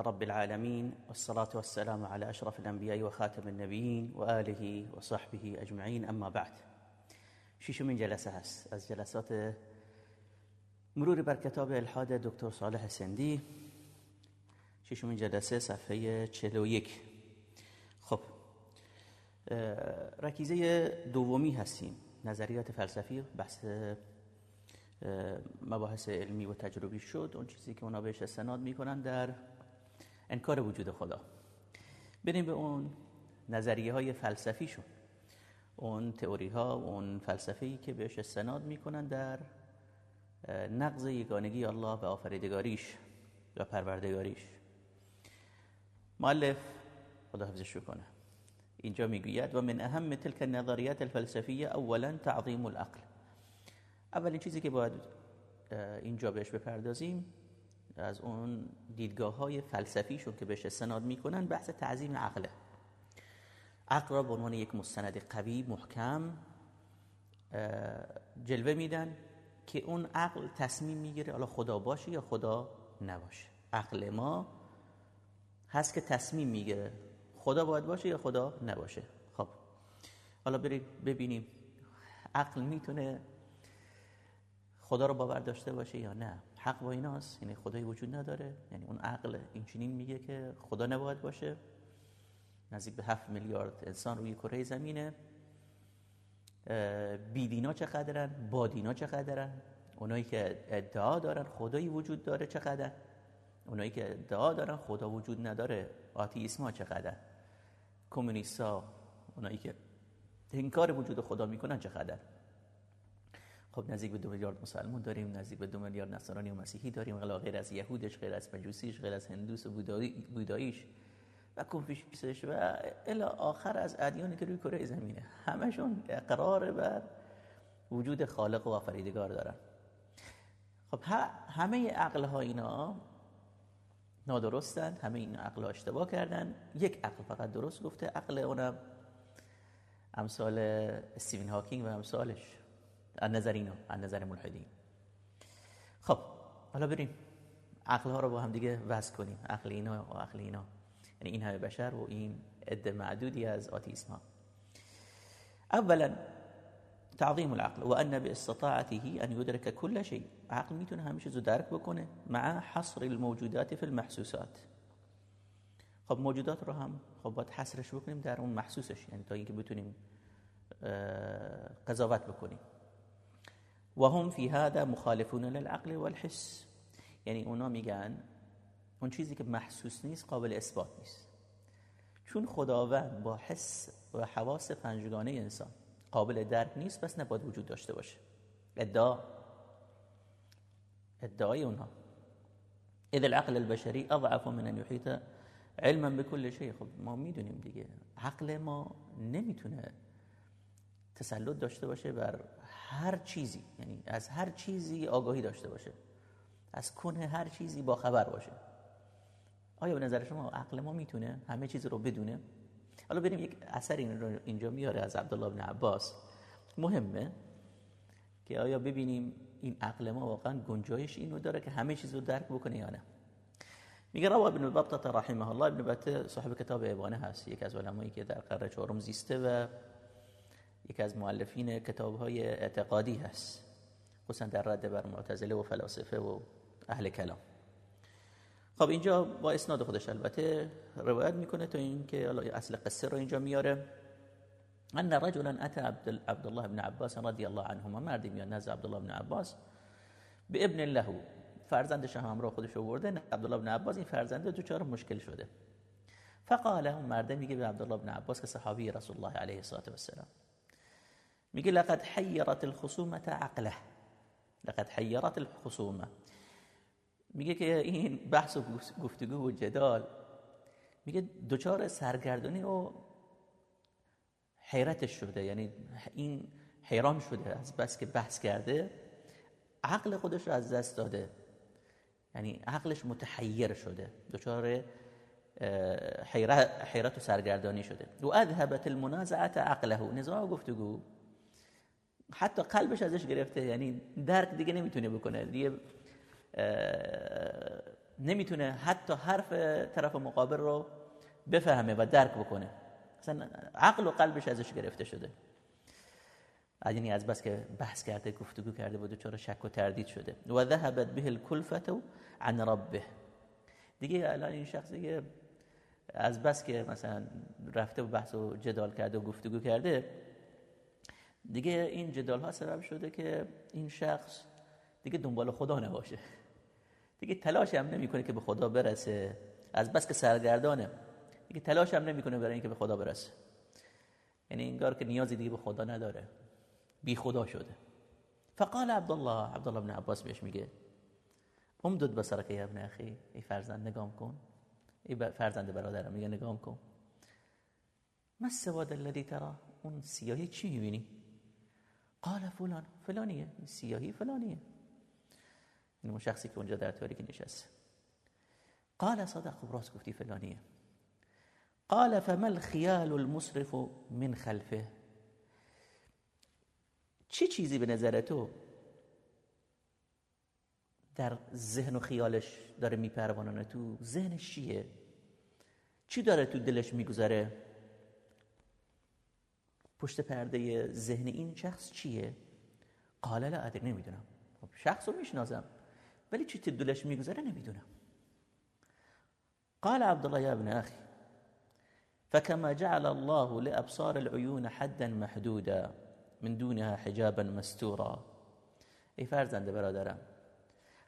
رب العالمين والصلاة والسلام على أشرف الأنبياء وخاتم النبيين وآله وصحبه أجمعين أما بعد. من جلسه از جلسات مرور بر کتاب الحاد دکتر صالح سندی من جلسه صفحه 41 خب رکیزه دومی هستیم. نظریات فلسفی بحث مباحث علمی و تجربی شد. اون چیزی که اونا بهش استناد می‌کنن در انکار وجود خدا. بریم به اون نظریه های فلسفی شد اون تئوری ها اون فلسفی که بهش استناد می‌کنن در نقض یگانگی الله و آفریدگاریش و پروردگاریش. مؤلف خدا حفظش کنه اینجا می‌گوید و من اهم تلك النظریات الفلسفیه اولا تعظیم العقل. اولین چیزی که باید اینجا بهش بپردازیم از اون دیدگاه های فلسفیشون که بهش استناد می‌کنن بحث تعظیم عقله عقل را به عنوان یک مستند قوی محکم جلوه میدن که اون عقل تصمیم می‌گیره حالا خدا باشه یا خدا نباشه. عقل ما هست که تصمیم می‌گیره خدا باید باشه یا خدا نباشه. خب حالا بریم ببینیم عقل می‌تونه خدا رو باور داشته باشه یا نه. حق با ایناست. یعنی خدایی وجود نداره. یعنی اون عقل این چنین میگه که خدا نباید باشه. نزدیک به هفت میلیارد انسان روی کره زمینه. بیدینا چقدرن؟ بادینا چقدرن؟ اونایی که ادعا دارن خدایی وجود داره چقدر؟ اونایی که ادعا دارن خدا وجود نداره آتیسم ها چقدر؟ کمونیستا اونایی که انکار وجود خدا می‌کنن چقدر؟ خب نزدیک به دو میلیارد مسلمان داریم نزدیک به دو میلیارد نصرانی و مسیحی داریم غیر از یهودش غیر از مجوسیش غیر از هندوس و بوداییش. و کنفوشیوسش و الی آخر از ادیانی که روی کره زمینه. همشون اقرار بر وجود خالق و آفریدگار دارن. خب همه عقل ها اینا نادرستند همه این عقل اشتباه کردن. یک عقل فقط درست گفته عقل اونم امثال استیون هاکینگ و امثالش. از نظر اینا از نظر ملحدین. خب حالا بریم. عقل ها رو با هم دیگه وضع کنیم. عقل اینا و عقل اینا. یعنی این همه بشر و این عده معدودی از آتیسم ها. اولا تعظیم العقل و ان باستطاعته ان يدرك كل شيء عقل می‌تونه همه چیزو درک بکنه مع حصر الموجودات في المحسوسات. خب موجودات رو هم خب باید حصرش بکنیم در اون محسوسش. یعنی تا اینکه بتونیم قضاوت بکنیم. و هم فی هذا مخالفون للعقل والحس. یعنی اونا میگن اون چیزی که محسوس نیست قابل اثبات نیست. چون خداوند با حس و حواس پنجگانه انسان قابل درک نیست پس نباید وجود داشته باشه. ادعا. ادعای اونها. اذا العقل البشری اضعف من ان يحيط علما بكل شيء خب ما می‌دونیم دیگه. عقل ما نمی‌تونه تسلط داشته باشه بر هر چیزی یعنی از هر چیزی آگاهی داشته باشه از کنه هر چیزی با خبر باشه. آیا به نظر شما عقل ما می‌تونه همه چیز رو بدونه؟ حالا بریم یک اثر اینجا میاره از عبدالله بن عباس. مهمه که آیا ببینیم این عقل ما واقعا گنجایش اینو داره که همه چیز رو درک بکنه یا نه؟ میگه روا ابن بطه رحمه الله. ابن بطه صاحب کتاب ابانه هست یک از علمایی که در قرن چهارم زیسته و یکی از مؤلفین کتاب های اعتقادی هست خصوصا در رد بر معتزله و فلاسفه و اهل کلام. خب اینجا با اسناد خودش البته روایت می‌کنه تا اینکه اصل قصه رو اینجا میاره. ان رجلا اتى عبد عبدالله بن عباس رضی الله عنهما مردی میاد نزد عبدالله بن عباس. به ابن له فرزندش هم همراه خودش آورده عبدالله بن عباس این فرزنده دوچار مشکل شده. فقال هم مرده میگه به عبدالله بن عباس که صحابی رسول الله علیه الصلاه و السلام میگه لقد حیرت الخصومه عقله. لقد حیرت الخصومه میگه که این بحث و گفتگو و جدال. میگه دوچار سرگردانی و حیرتش شده. یعنی این حیران شده از بس که بحث کرده عقل خودش رو از دست داده. یعنی عقلش متحیر شده. دچار حیرت و سرگردانی شده. و اذهبت المنازعه عقله. نزاع گفتگو. حتی قلبش ازش گرفته یعنی درک دیگه نمی‌تونه بکنه. دیگه نمی‌تونه حتی حرف طرف مقابل رو بفهمه و درک بکنه. اصلا عقل و قلبش ازش گرفته شده. یعنی از بس که بحث کرده گفتگو کرده بود چرا شک و تردید شده. و ذهبت به الکلفت عن ربه. دیگه الان این شخص دیگه از بس که مثلا رفته و بحث و جدال کرده و گفتگو کرده دیگه این جدال ها سبب شده که این شخص دیگه دنبال خدا نباشه. دیگه تلاش هم نمی‌کنه که به خدا برسه. از بس که سرگردانه. دیگه تلاش هم نمی‌کنه برای اینکه به خدا برسه. یعنی انگار که نیازی دیگه به خدا نداره. بی خدا شده. فقال عبدالله عبدالله بن عباس بهش میگه امدد بسرک ابن اخی ای فرزند نگام کن. ای فرزند برادرم میگه نگام کن. ما السواد الذي ترى اون سیاهی چی می‌بینی؟ قال فلان فلانیه سیاهی فلانیه. این اون شخصی که اونجا در تاریکی نشسته. قال صدق خب راست گفتی فلانیه. قال فما الخيال المصرف من خلفه؟ چه چیزی به نظر تو در ذهن و خیالش داره میپروانانه تو ذهنش چیه؟ چی داره تو دلش میگذره؟ پشت پرده ذهن این شخص چیه؟ قال لا ادري نمی‌دونم. خب شخص رو می‌شناسم ولی چی تو دلش میگذره نمی‌دونم. قال عبد الله ابن اخي فكما جعل الله لابصار العيون حدا محدودا من دونها حجابا مستورا. ای فرزند برادرم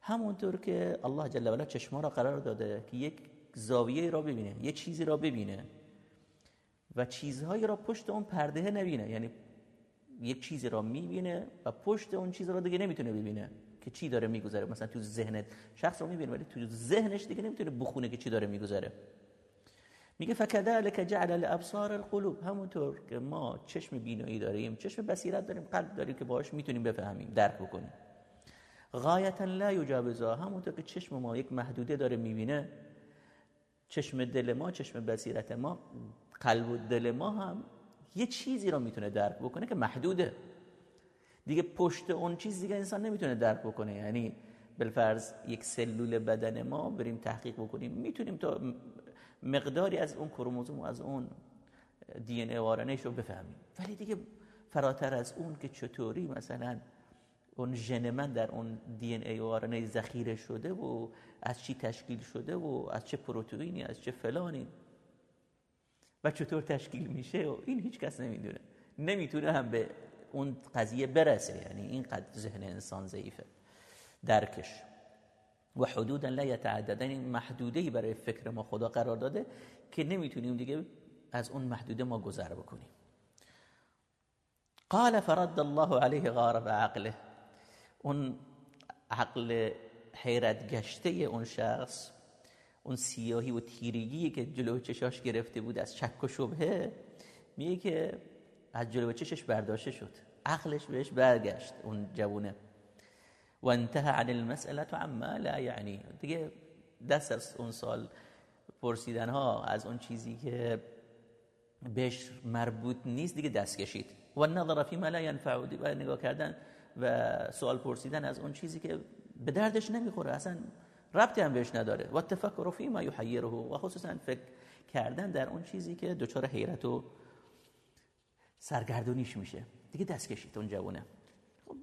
همونطور که الله جل و چشما را قرار داده که یک زاویه را ببینه یه چیزی را ببینه و چیزهایی را پشت اون پرده نبینه. یعنی یک چیزی را می‌بینه و پشت اون چیز را دیگه نمی‌تونه ببینه که چی داره میگذره. مثلا تو ذهنت شخص رو می‌بینه ولی تو ذهنش دیگه نمی‌تونه بخونه که چی داره میگذره. میگه فکذلک جعل الابصار القلوب. همونطور که ما چشم بینایی داریم چشم بصیرت داریم قلب داریم که باهاش می‌تونیم بفهمیم درک بکنیم. غایتا لا یجاوزها همونطور که چشم ما یک محدوده داره می‌بینه چشم دل ما چشم بصیرت ما قلب و دل ما هم یه چیزی رو می‌تونه درک بکنه که محدوده. دیگه پشت اون چیز دیگه انسان نمی‌تونه درک بکنه. یعنی بالفرض یک سلول بدن ما بریم تحقیق بکنیم. می‌تونیم تا مقداری از اون کروموزوم و از اون دی ان رو بفهمیم. ولی دیگه فراتر از اون که چطوری مثلا اون ژن من در اون دی ان ای ذخیره شده و از چی تشکیل شده و از چه پروتئینی از چه فلانی و چطور تشکیل میشه و این هیچ کس نمی‌دونه. نمی‌تونه هم به اون قضیه برسه یعنی اینقدر ذهن انسان ضعیفه. درکش. و حدودا لا یتعدد این برای فکر ما خدا قرار داده که نمی‌تونیم دیگه از اون محدوده ما گذر بکنیم. قال فرد الله عليه غارب عقله. اون عقل حیرت گشته اون شخص اون سیاهی و تیرگی که جلو چشاش گرفته بود از شک و شبهه میگه که از جلو چشش برداشته شد. عقلش بهش برگشت اون جوونه. و انتهى عن المسئله عما لا یعنی. دیگه دست از اون سال پرسیدن ها از اون چیزی که بهش مربوط نیست دیگه دست کشید. و نظر فی ما لا ينفع و نگاه کردن و سوال پرسیدن از اون چیزی که به دردش نمی‌خوره. اصلا ربطی هم بهش نداره. و تفکر فی ما یحیره و خصوصا فکر کردن در اون چیزی که دچار حیرت و سرگردونیش میشه. دیگه دست کشید اون جوونه. خب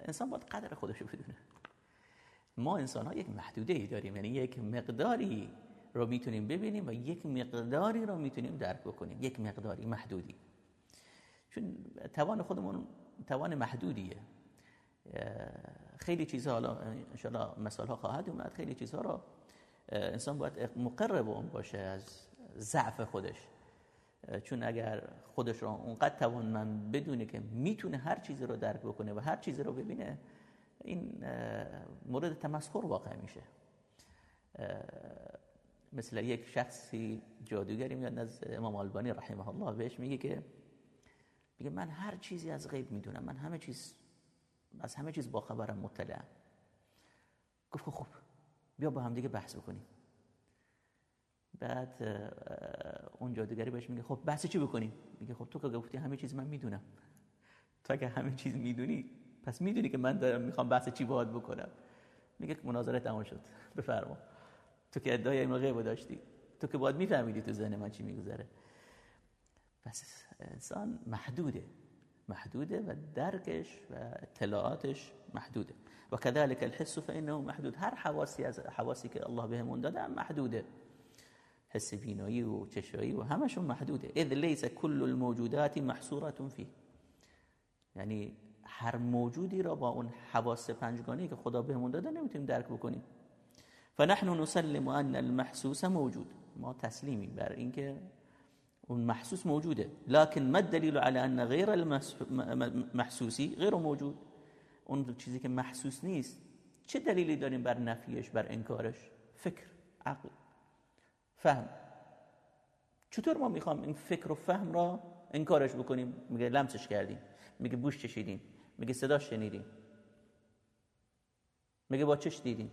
انسان باید قدر خودش رو بدونه. ما انسان ها یک محدوده ای داریم. یعنی یک مقداری رو می‌تونیم ببینیم و یک مقداری رو می‌تونیم درک بکنیم. یک مقداری محدودی. چون توان خودمون توان محدودیه. خیلی چیزها حالا انشاءالله مثال ها خواهد اومد. خیلی چیزها رو انسان باید مقرب اون باشه از ضعف خودش. چون اگر خودش رو اونقدر من بدونه که می‌تونه هر چیزی رو درک بکنه و هر چیزی رو ببینه این مورد تمسخر واقع میشه. مثل یک شخصی جادوگری میاد از امام آلبانی رحمه الله بهش میگه که میگه من هر چیزی از غیب می‌دونم من همه چیز از همه چیز با خبرم مطلعم گفت خب بیا با هم دیگه بحث بکنیم. بعد اون جادوگری بهش میگه خب بحث چی بکنیم؟ میگه خب تو که گفتی همه چیز من می‌دونم. تو اگه همه چیز می‌دونی پس می‌دونی که من دارم می‌خوام بحث چی باهات بکنم. میگه مناظره تمام شد. بفرما. تو که ادعای علم غیب داشتی. تو که باید میفهمیدی تو ذهن من چی میگذره. پس انسان محدوده. محدوده و درکش و اطلاعاتش محدوده. و كذلك الحس فانه محدود. هر حواسی از حواسی که الله بهمون داده محدوده. حس بینایی و چشایی و همشون محدوده. اذ ليس كل الموجودات محصوره فيه یعنی هر موجودی را با اون حواس پنجگانه که خدا بهمون داده نمی‌تونیم درک بکنیم. فنحن نسلم ان المحسوس موجود. ما تسلیمی بر اینکه اون محسوس موجوده. لكن ما الدليل على ان غير المحسوسی غیر موجود؟ اون چیزی که محسوس نیست چه دلیلی داریم بر نفیش بر انکارش؟ فکر عقل. فهم. چطور ما می‌خوام این فکر و فهم را انکارش بکنیم؟ میگه لمسش کردیم. میگه بوش چشیدیم. میگه صداش شنیدیم. میگه با چش دیدیم.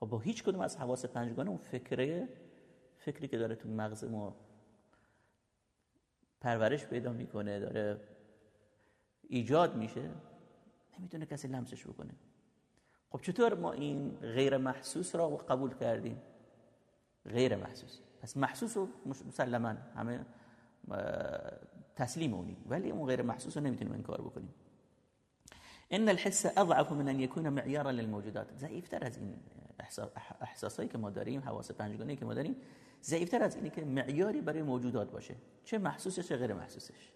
خب با هیچ کدوم از حواس پنجگانه اون فکره فکری که داره تو مغز ما پرورش پیدا می‌کنه داره ایجاد میشه نمی‌تونه کسی لمسش بکنه. خب چطور ما این غیر محسوس را قبول کردیم؟ غیر محسوس. پس محسوس رو مسلما همه تسلیم اونی ولی اون غیر محسوس رو نمی‌تونیم انکار بکنیم. ان الحس اضعف من ان يكون معیارا للموجودات. ضعیفتر از این احساسایی که ما داریم حواس پنجگانه که ما داریم ضعیفتر از اینی که معیاری برای موجودات باشه. چه محسوسش چه غیر محسوسش.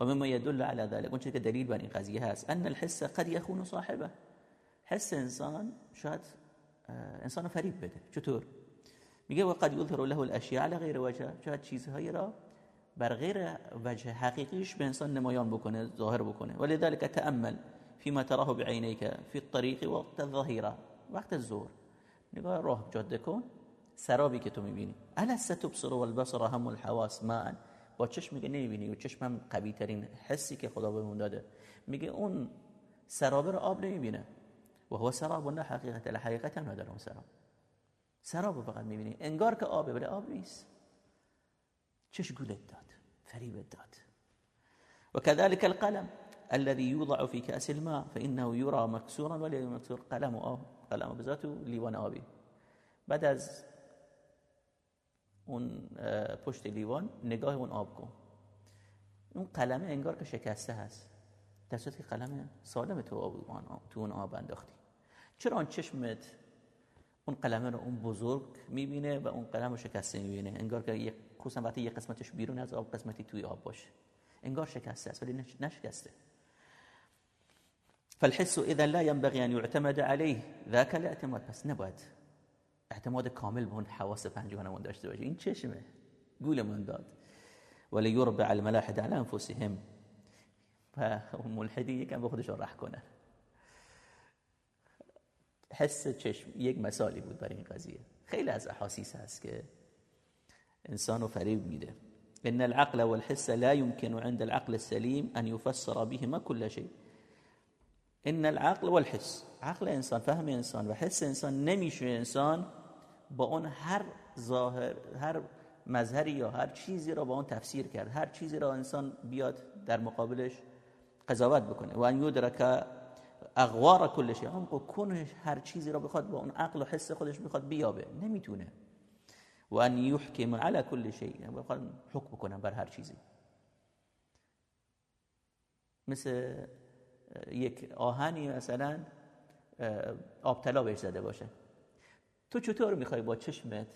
و مما يدل على ذلك اون که دلیل بر این قضیه هست. ان الحس قد يخون صاحبه. حس انسان شاید انسان فریب بده. چطور؟ میگه قد یظهر له الاشیاء على غیر وجه. شاید چیزهایی را بر غیر وجه حقیقیش به انسان نمایان بکنه ظاهر بکنه. ولذلك تأمل فيما تراه بعينيك في الطريق وقت الظهيره وقت الظهر نگاه راه جاده کن. سرابی که تو میبینی الست تبصر والبصر هم الحواس معا با چشم میگه نمیبینی؟ و چشم هم قوی ترین حسی که خدا بهمون داده. میگه اون سرابه رو آب نمیبینه. و هو سراب نه حقیقت حقیقت هم نداره اون سراب. سراب فقط میبینی. انگار که آبه ولی آب نیست. چش گولت داد فریبت داد. وكذلك القلم الذي يوضع في كأس الماء فإنه يرى مكسورا ولا مكسور قلم آب قلم بذاته لیوان آبی. بعد از اون پشت لیوان نگاه اون آب کن. اون قلمه انگار که شکسته هست. در صورتی که قلم سالم تو آب تو اون آب انداختی. چرا آن چشمت اون قلمه رو اون بزرگ می‌بینه و اون قلم رو شکسته می‌بینه؟ انگار که خصوصا وقتی یک قسمتش بیرون از آب قسمتی توی آب باشه. انگار شکسته است ولی نشکسته. فالحس اذا لا ينبغي ان يعتمد عليه ذاك الاعتماد. پس نباید اعتماد کامل به اون حواس پنجگانمون داشته باشه این چشمه. گولمون داد. ولی یربع الملاحد على انفسهم. و ملحدی یکم به خودشون رح کنن حس چشم یک مثالی بود برای این قضیه. خیلی از احاسیس هست که انسان رو فریب میده. ان العقل والحس لا يمكن عند العقل السليم ان يفسر بهما كل شيء ان العقل والحس. عقل انسان فهم انسان و حس انسان نمیشه انسان با اون هر ظاهر هر مظهری یا هر چیزی را با اون تفسیر کرد. هر چیزی را انسان بیاد در مقابلش قضاوت بکنه. و ان یدرک اغوار کل شیء. هم کنش هر چیزی را بخواد با اون عقل و حس خودش بخواد بیابه. نمی‌تونه. و ان یحکم علی کل شیء. یعنی بخواد حکم بکنه بر هر چیزی. مثل یک آهنی مثلا آب طلا بهش زده باشه. تو چطور می‌خوای با چشمت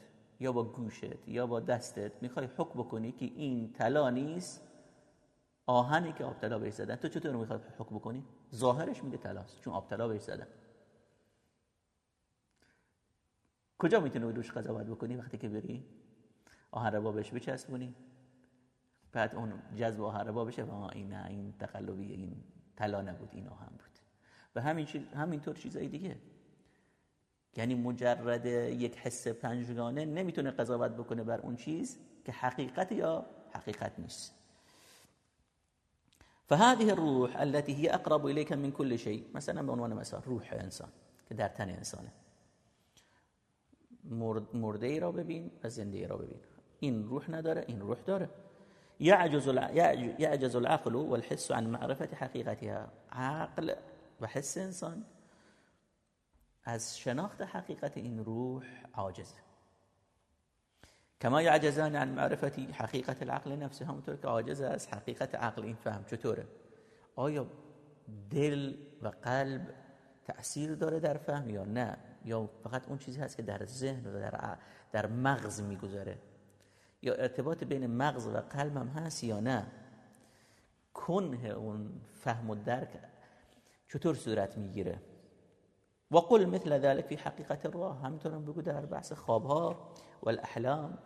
یا با گوشت یا با دستت می‌خوای حکم بکنی که این طلا نیست؟ آهنی که آب طلا بهش زدن. تو چطور می‌خوای حکم بکنی؟ ظاهرش میگه طلاست چون آب طلا بهش زدن. کجا می‌تونی روش قضاوت بکنی وقتی که بری؟ آهن ربا بهش بچسبونی. بعد اون جذب آهن ربا بشه. و این نه این تقلبی این طلا نبود این آهن بود. و همین چیز همینطور چیزای دیگه. یعنی مجرد یک حس پنجگانه نمی‌تونه قضاوت بکنه بر اون چیز که حقیقت یا حقیقت نیست. فهذه الروح التي هي اقرب اليك من كل شيء مثلا به عنوان مثال روح انسان که در تن انسانه. مرده ای را ببین و زنده ای را ببین. این روح نداره این روح داره. يعجز يعجز العقل والحس عن معرفة حقيقتها عقل و حس انسان از شناخت حقیقت این روح عاجزه کما یعجزان عن معرفتی حقیقت العقل نفسه همونطور که عاجز از حقیقت عقل این فهم چطوره؟ آیا دل و قلب تأثیر داره در فهم یا نه؟ یا فقط اون چیزی هست که در ذهن و در, در مغز می‌گذاره یا ارتباط بین مغز و قلب هم هست یا نه؟ کنه اون فهم و درک چطور صورت می‌گیره؟ و قل مثل ذلك في حقیقت الراه. همینطور بگو در بحث خوابها و الاحلام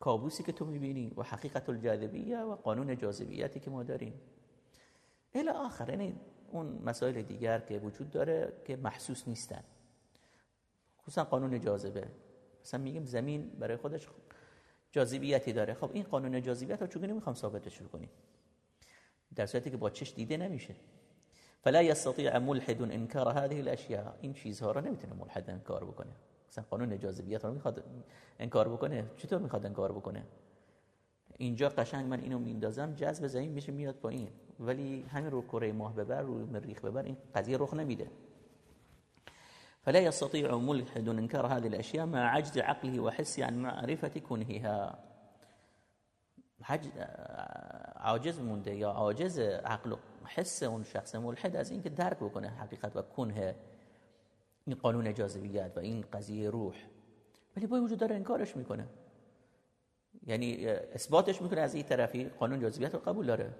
کابوسی که تو می‌بینی و حقیقت الجاذبیه و قانون جاذبیتی که ما داریم. الی آخر یعنی اون مسائل دیگر که وجود داره که محسوس نیستن. خصوصا قانون جاذبه. مثلا میگیم زمین برای خودش جاذبیتی داره. خب این قانون جاذبیت رو چگونه می‌خوام ثابتش کنیم؟ در صورتی که با چش دیده نمیشه. فلا يستطيع ملحد انکار هذه الاشیاء این چیزها رو نمی‌تونه ملحد انکار بکنه. مثلا قانون جاذبیت رو می‌خواد انکار بکنه. چطور می‌خواد انکار بکنه؟ اینجا قشنگ من اینو میندازم جذب زمین میشه میاد پایین. ولی همین رو کره ماه ببر رو مریخ ببر این قضیه رخ نمیده. فلا يستطيع ملحد انكار هذه الاشياء مع عجز عقله وحسه عن معرفه كنهها. عاجز مونده یا عاجز عقل حس اون شخص ملحد از اینکه درک بکنه حقیقت و کنه این قانون جاذبیت و این قضیه روح. ولی با وجود داره انکارش می‌کنه. یعنی اثباتش می‌کنه از این طرفی قانون جاذبیت رو قبول داره.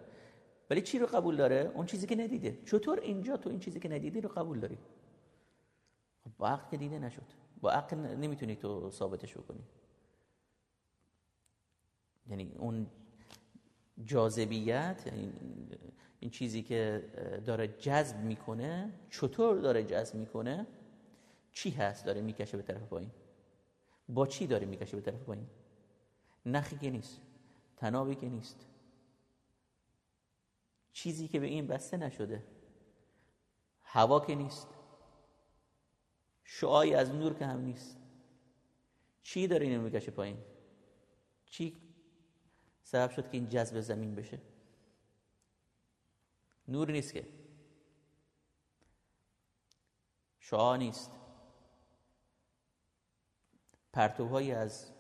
ولی چی رو قبول داره؟ اون چیزی که ندیده. چطور اینجا تو این چیزی که ندیدی رو قبول داری؟ خب با عقل که دیده نشد. با عقل نمی‌تونی تو ثابتش بکنی. یعنی اون جاذبیت یعنی این چیزی که داره جذب می‌کنه چطور داره جذب می‌کنه؟ چی هست؟ داره می‌کشه به طرف پایین. با چی داره می‌کشه به طرف پایین؟ نخی که نیست. تنابی که نیست. چیزی که به این بسته نشده. هوا که نیست. شعایی از نور که هم نیست. چی داره اینو می‌کشه پایین؟ چی؟ سبب شد که این جذب زمین بشه؟ نور نیست که. شعا نیست. پرتوهایی از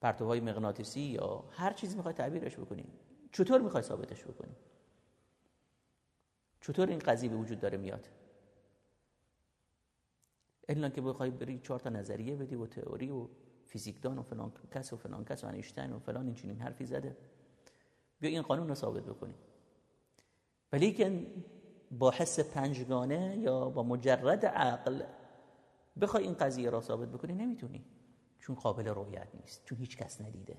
پرتوهای مغناطیسی یا هر چیزی می‌خوای تعبیرش بکنی. چطور می‌خوای ثابتش بکنی؟ چطور این قضیه به وجود داره میاد؟ الا که بخوای بری چهار تا نظریه بدی و تئوری و فیزیکدان و فلان کس و فلان کس و انیشتین و فلان این چنین حرفی زده. بیا این قانون رو ثابت بکنی. ولی که با حس پنجگانه یا با مجرد عقل بخوای این قضیه را ثابت بکنی نمی‌تونی. چون قابل رویت نیست چون هیچ کس ندیده.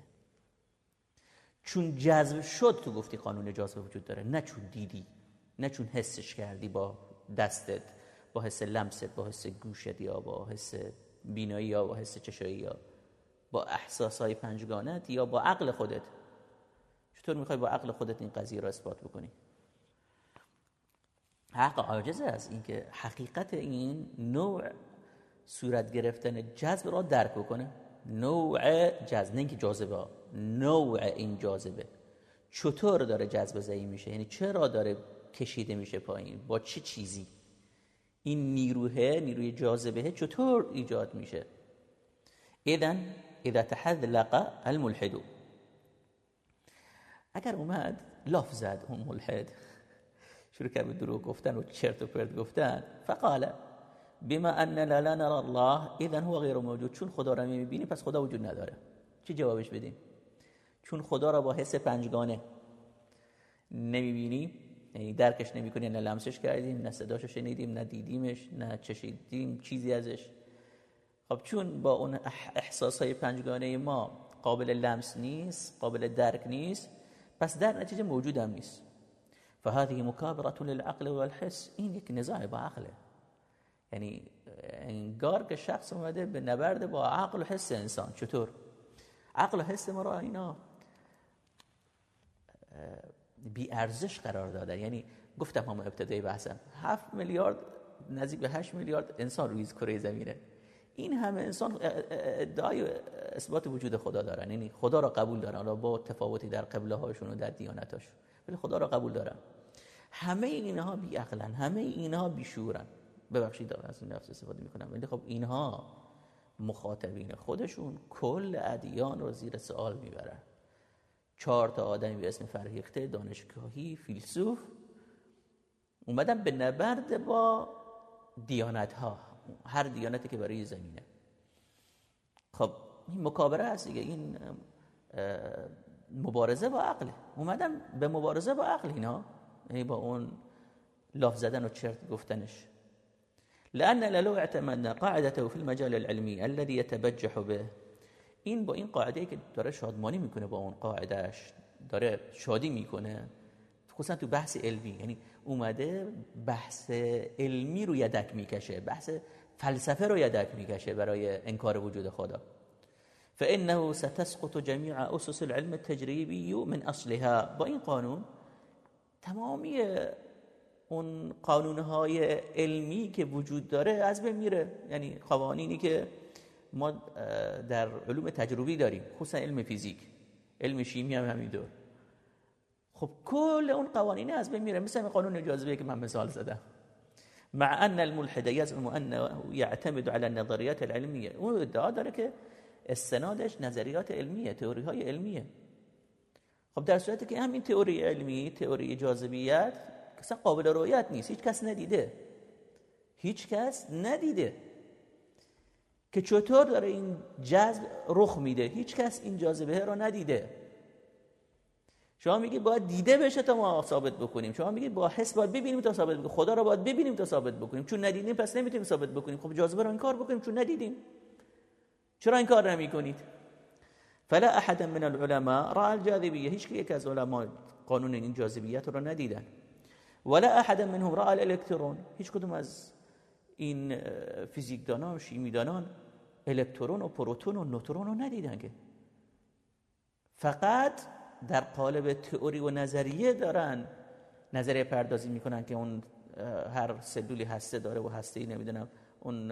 چون جذب شد تو گفتی قانون جاذبه وجود داره نه چون دیدی نه چون حسش کردی با دستت با حس لمست با حس گوشت یا با حس بینایی یا با حس چشایی یا با احساسای پنجگانت یا با عقل خودت. چطور می‌خوای با عقل خودت این قضیه را اثبات بکنی؟ عقل عاجز است. اینکه حقیقت این نوع صورت گرفتن جذب را درک بکنه. نوع جذب نه اینکه جاذبه نوع این جاذبه. چطور داره جذب زایی میشه؟ یعنی چرا داره کشیده میشه پایین؟ با چه چیزی؟ این نیروه نیروی جاذبه چطور ایجاد میشه؟ اذن اذا تحذلق الملحد. اگر اومد لاف زد اون ملحد. شروع کرد به دروغ گفتن و چرت و پرت گفتن. فقال بما ان لا نرى الله اذا هو غیر موجود. چون خدا را می‌بینی پس خدا وجود نداره. چی جوابش بدیم؟ چون خدا را با حس پنجگانه نمی‌بینی. یعنی درکش نمی‌کنی نه لمسش کردیم نه صداشو شنیدیم نه دیدیمش نه چشیدیم چیزی ازش. خب چون با اون احساس های پنجگانه ما قابل لمس نیست قابل درک نیست پس در نتیجه موجود هم نیست. فهذه مكابرة للعقل والحس. این یک نزاع با عقله. یعنی انگار که شخص اومده به نبرد با عقل و حس انسان. چطور؟ عقل و حس ما را اینا بی ارزش قرار داده یعنی گفتم هم ابتدای بحثم. هفت میلیارد نزدیک به هشت میلیارد انسان روی کره زمینه. این همه انسان ادعای اثبات وجود خدا دارن. یعنی خدا را قبول دارن. حالا با تفاوتی در قبله هاشون و در دیانتاشون. ولی خدا را قبول دارن. همه اینها بی عقلن همه اینها بی شورن ببخشید از این لفظ استفاده می‌کنم. ولی خب اینها مخاطبین خودشون کل ادیان رو زیر سوال می‌برن. چهار تا آدمی به اسم فرهیخته دانشگاهی فیلسوف اومدن به نبرد با دیانت ها هر دیانتی که برای زمینه. خب این مکابره هست دیگه. این مبارزه با عقل. اومدن به مبارزه با عقل اینا. یعنی با اون لاف زدن و چرت گفتنش. لأن لو اعتمدنا قاعدته في المجال العلمي الذي يتبجح به. این با این قاعده که داره شادمانی می‌کنه با اون قاعدهش داره شادی می‌کنه خصوصا تو بحث علمی. یعنی اومده بحث علمی رو یدک می‌کشه بحث فلسفه رو یدک می‌کشه برای انکار وجود خدا. فانه ستسقط جميع اسس العلم التجريبي من اصلها با این قانون تمامی اون قانونهای علمی که وجود داره از بین میره. یعنی قوانینی که ما در علوم تجربی داریم خصوصا علم فیزیک علم شیمی هم همینطور. خب کل اون قوانین از بین میره. مثل قانون جاذبه که من مثال زدم. مع ان الملحد يزعم انه يعتمد على النظريات العلميه اون ادعا داره که استنادش نظریات علمیه تئوری های علمیه. خب در صورتی که همین تئوری علمی تئوری جاذبیت اصلا قابل رویت نیست. هیچ کس ندیده. هیچ کس ندیده که چطور داره این جذب رخ میده. هیچ کس این جاذبه رو ندیده. شما میگی باید دیده بشه تا ما ثابت بکنیم. شما میگی با حس باید ببینیم تا ثابت بکنیم. خدا رو باید ببینیم تا ثابت بکنیم. چون ندیدیم پس نمی‌تونیم ثابت بکنیم. خب جاذبه رو این کار بکنیم. چون ندیدیم. چرا این کار نمی کنید فلا احد من العلماء را الجاذبیه هیچ یک از علما قانون این جاذبیت رو ندیدن. ولا احد منهم را الالکترون هیچ کدوم از این فیزیکدانان و شیمیدانان الکترون و پروتون و نوترون رو ندیدن که. فقط در قالب تئوری و نظریه دارن نظریه پردازی می‌کنن که اون هر سلولی هسته داره و هسته ای نمی‌دونم اون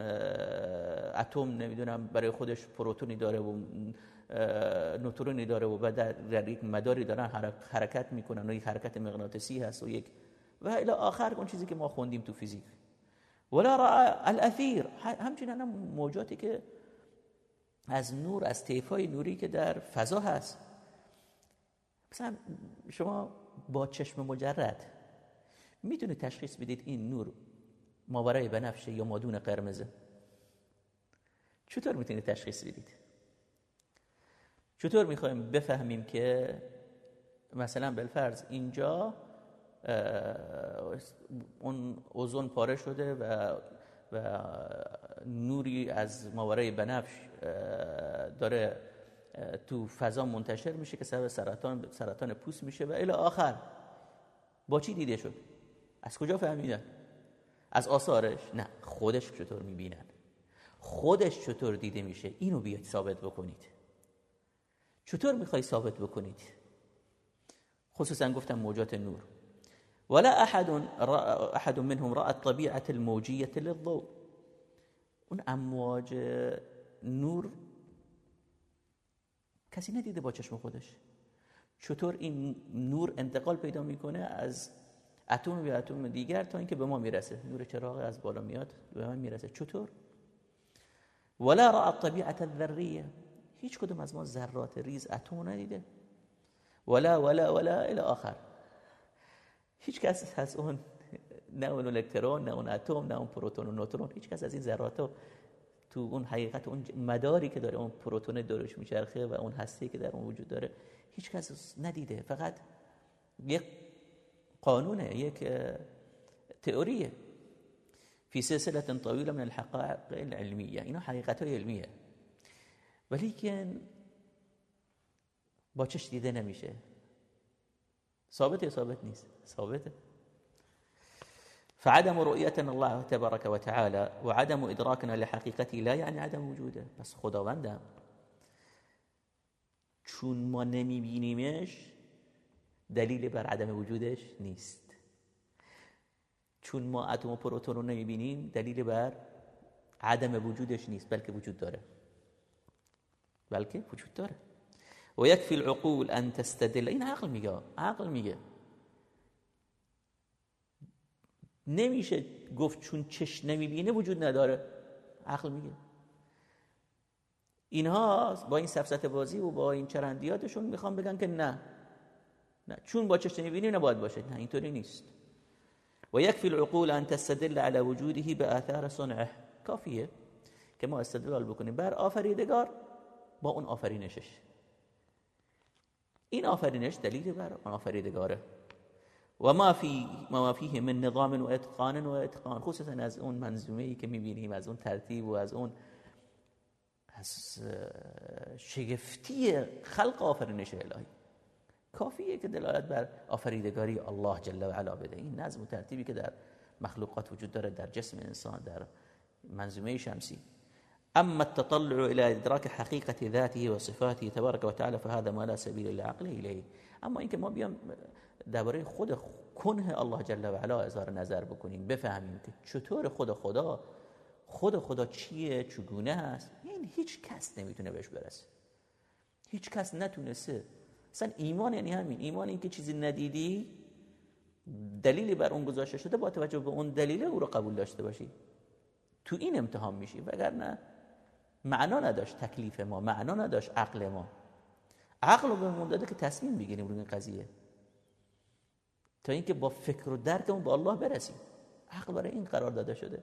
اتم نمی‌دونم برای خودش پروتونی داره و نوترونی داره و بعد در یک مداری دارن حرکت می‌کنن و یک حرکت مغناطیسی هست و یک و الی آخر اون چیزی که ما خوندیم تو فیزیک. ولا را الاثیر همچنین هم موجاتی که از نور از طیفای نوری که در فضا هست. مثلا شما با چشم مجرد می‌تونید تشخیص بدید این نور ماورای بنفشه یا مادون قرمزه. چطور می‌تونید تشخیص بدید؟ چطور می‌خوایم بفهمیم که مثلا بالفرض اینجا اون اوزون پاره شده و و نوری از ماورای بنفش داره تو فضا منتشر میشه که سبب سرطان سرطان پوست میشه و الی آخر. با چی دیده شد؟ از کجا فهمیدن؟ از آثارش؟ نه خودش چطور می‌بینن؟ خودش چطور دیده میشه؟ اینو بیاید ثابت بکنید. چطور می‌خوای ثابت بکنید؟ خصوصا گفتم موجات نور. ولا احد احد منهم راى الطبيعه الموجيه للضوء. اون امواج نور کسی ندیده با چشم خودش. چطور این نور انتقال پیدا می‌کنه از اتم به اتم دیگر تا اینکه به ما می‌رسه؟ نور چراغ از بالا میاد به ما می‌رسه. چطور؟ ولا را الطبيعه الذريه هیچ کدوم از ما ذرات ریز اتم ندیده. ولا ولا ولا الى آخر. هیچ کس از اون نه اون الکترون نه اون اتم نه اون پروتون و نوترون هیچ کس از این ذرات تو اون حقیقت اون مداری که داره اون پروتون دورش میچرخه و اون هستی که در اون وجود داره هیچ کس ندیده. فقط یک قانونه یک تئوریه. فی سلسله طویله من الحقائق اینا حقیقت های علمیه. ولیکن با چش دیده نمیشه. ثابت یا ثابت نیست؟ ثابته. فعدم رؤيتنا الله تبارك وتعالى وعدم إدراكنا لحقيقته لا يعني عدم وجوده. بس خداوندم چون ما نمیبینیمش دلیل بر عدم وجودش نیست. چون ما اتم و پروتون رو نمی‌بینیم دلیل بر عدم وجودش نیست بلکه وجود داره. بلکه وجود داره. و یکفی العقول ان تستدل. این عقل میگه عقل میگه. نمیشه گفت چون چش نمی‌بینه وجود نداره. عقل میگه. اینها با این سفسط بازی و با این چرندیاتشون می‌خوان بگن که نه. نه چون با چش نمی‌بینی نباید باشه. نه اینطوری نیست. و یکفی العقول ان تستدل على وجوده به آثار صنعه. کافیه که ما استدلال بکنیم. بر آفریدگار با اون آفرینشش. این آفرینش دلیل بر آفریدگاره. و ما فی ما فیه من نظام و اتقان و اتقان خصوصا از اون منظومه ای که می‌بینیم از اون ترتیب و از اون از شگفتی خلق آفرینش الهی. کافیه که دلالت بر آفریدگاری الله جل و علا بده. این نظم و ترتیبی که در مخلوقات وجود داره در جسم انسان در منظومه شمسی. اما التطلع الى ادراك حقیقت ذاته و صفاته تبارک و تعالی فهذا ما لا سبیل العقل الیه اما اینکه ما بیام درباره خود کنه الله جل و علا اظهار نظر بکنیم بفهمیم که چطور خود خدا خود خدا چیه چگونه هست این هیچ کس نمی‌تونه بهش برسه. هیچ کس نتونسته. اصلا ایمان یعنی همین. ایمان این که چیزی ندیدی دلیلی بر اون گذاشته شده با توجه به اون دلیل او رو قبول داشته باشی. تو این امتحان میشی. وگرنه معنا نداشت تکلیف ما معنا نداشت عقل ما. عقل رو بهمون داده که تصمیم بگیریم روی این قضیه. تا اینکه با فکر و درکمون با الله برسیم. عقل برای این قرار داده شده.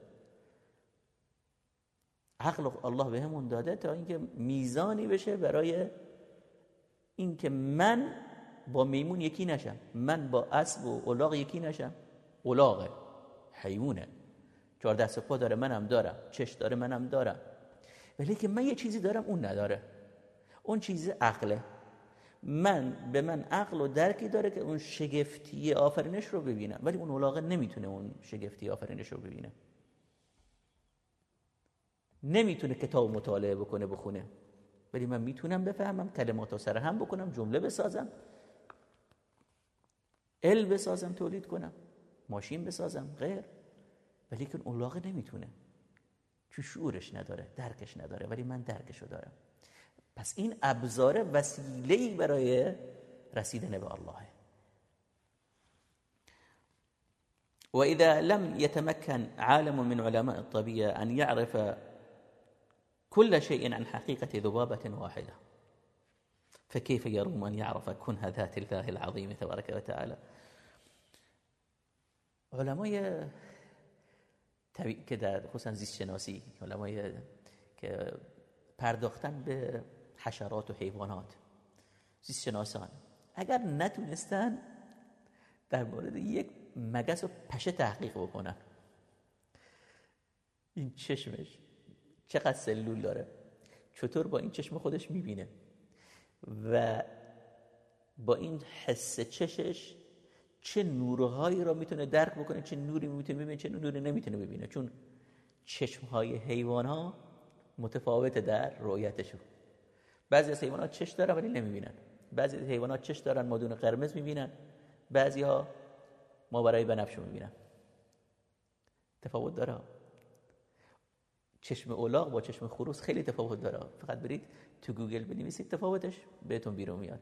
عقل الله بهمون داده تا اینکه میزانی بشه برای اینکه من با میمون یکی نشم. من با اسب و الاغ یکی نشم. الاغه حیوانه. چهار دست پا داره منم دارم. چش داره منم دارم. ولی که من یه چیزی دارم اون نداره. اون چیزی عقله. من به من عقل و درکی داره که اون شگفتی آفرینش رو ببینم. ولی اون علاقه نمی‌تونه اون شگفتی آفرینش رو ببینه. نمی‌تونه کتاب مطالعه بکنه بخونه. ولی من می‌تونم بفهمم کلمات رو سر هم بکنم جمله بسازم. ال بسازم تولید کنم. ماشین بسازم غیر. ولی که اون علاقه نمی‌تونه. چون شعورش نداره درکش نداره ولی من درکشو دارم. پس این ابزار وسیله برای رسیدن به الله. وإذا لم يتمكن عالم من علماء الطبيعة أن يعرف كل شيء عن حقيقة ذبابة واحدة فكيف يروم أن يعرف كنه ذات الله العظيم تبارك وتعالى؟ علماء که در خصوصا زیست شناسی علمای که پرداختن به حشرات و حیوانات زیست شناسان اگر نتونستن در مورد یک مگس و پشه تحقیق بکنن. این چشمش چقدر سلول داره؟ چطور با این چشم خودش می‌بینه؟ و با این حس چشش چه نورهایی را می‌تونه درک بکنه چه نوری می‌تونه ببینه چه نوری نمی‌تونه ببینه. چون چشمهای حیوان ها متفاوته در رؤیتشون بعضی از حیوانات چش دارن ولی نمی‌بینن. بعضی از حیوانات چش دارن مادون قرمز می‌بینن. بعضی ها ما برای بنفش می‌بینن. تفاوت داره. چشم اولاغ با چشم خروس خیلی تفاوت داره. فقط برید تو گوگل بنویسید تفاوتش بهتون بیرون میاد.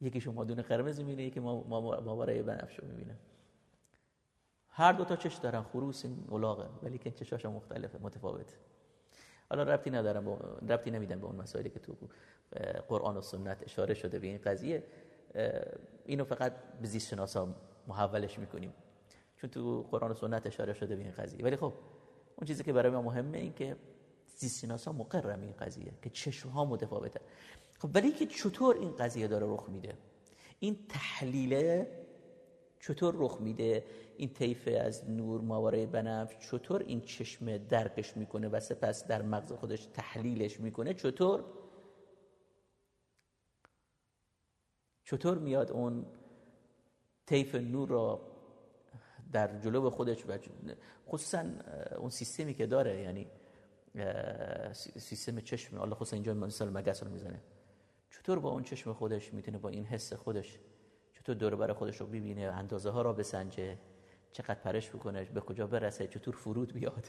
یکی شما دونه قرمز می‌بینه یکی ما ما برای بنفش می‌بینه. هر دو تا چش دارن خروس اولاغه ولی که چشاشون مختلفه متفاوته حالا ربطی ندارم ربطی نمیدم به اون مسائلی که تو قرآن و سنت اشاره شده به این قضیه. اینو فقط به زیست شناسا محولش می‌کنیم. چون تو قرآن و سنت اشاره شده به این قضیه. ولی خب اون چیزی که برای ما مهمه این که زیست شناسا مقررم این قضیه که چشم ها متفاوته. خب ولی که چطور این قضیه داره رخ میده؟ این تحلیله چطور رخ میده؟ این طیف از نور ماورای بنفش چطور این چشم درکش می‌کنه و سپس در مغز خودش تحلیلش می‌کنه؟ چطور؟ چطور میاد اون طیف نور را در جلو خودش و خصوصا اون سیستمی که داره یعنی سیستم چشم الله خصوصا اینجا مثال مگس رو می‌زنه. چطور با اون چشم خودش می‌تونه با این حس خودش چطور دور بر خودش رو ببینه اندازه ها را بسنجه چقدر پرش بکنه به کجا برسه چطور فرود بیاد؟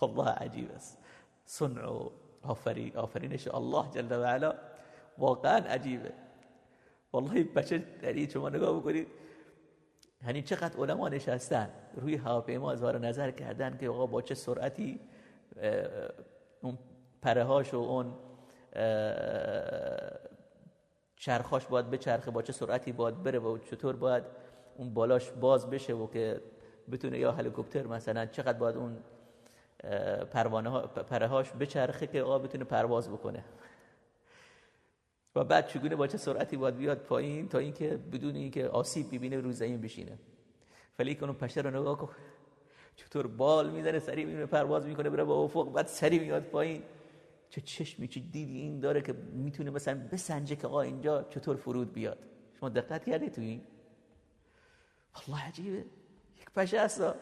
والله عجیب است. صنع و آفرینش الله جل و علا واقعا عجیبه. والله بچه یعنی شما نگاه بکنید یعنی چقدر علما نشستن روی هواپیما اظهار نظر کردن که آقا با چه سرعتی اون پرهاش و اون چرخاش باید بچرخه با چه سرعتی باید بره و چطور باید اون بالاش باز بشه و که بتونه یا هلیکوپتر مثلا چقدر باید اون پروانه ها پرهاش بچرخه که آقا بتونه پرواز بکنه. و بعد چگونه با چه سرعتی باید بیاد پایین تا اینکه بدون اینکه آسیب ببینه رو زمین بشینه. فلی اون پشه رو نگاه کن. چطور بال می‌زنه سریع میونه پرواز می‌کنه بره با افق بعد سریع میاد پایین. چه چشمی چه دیدی این داره که می‌تونه مثلا بسنجه که آقا اینجا چطور فرود بیاد. شما دقت کردی تو این؟ والله عجیبه. یک پشه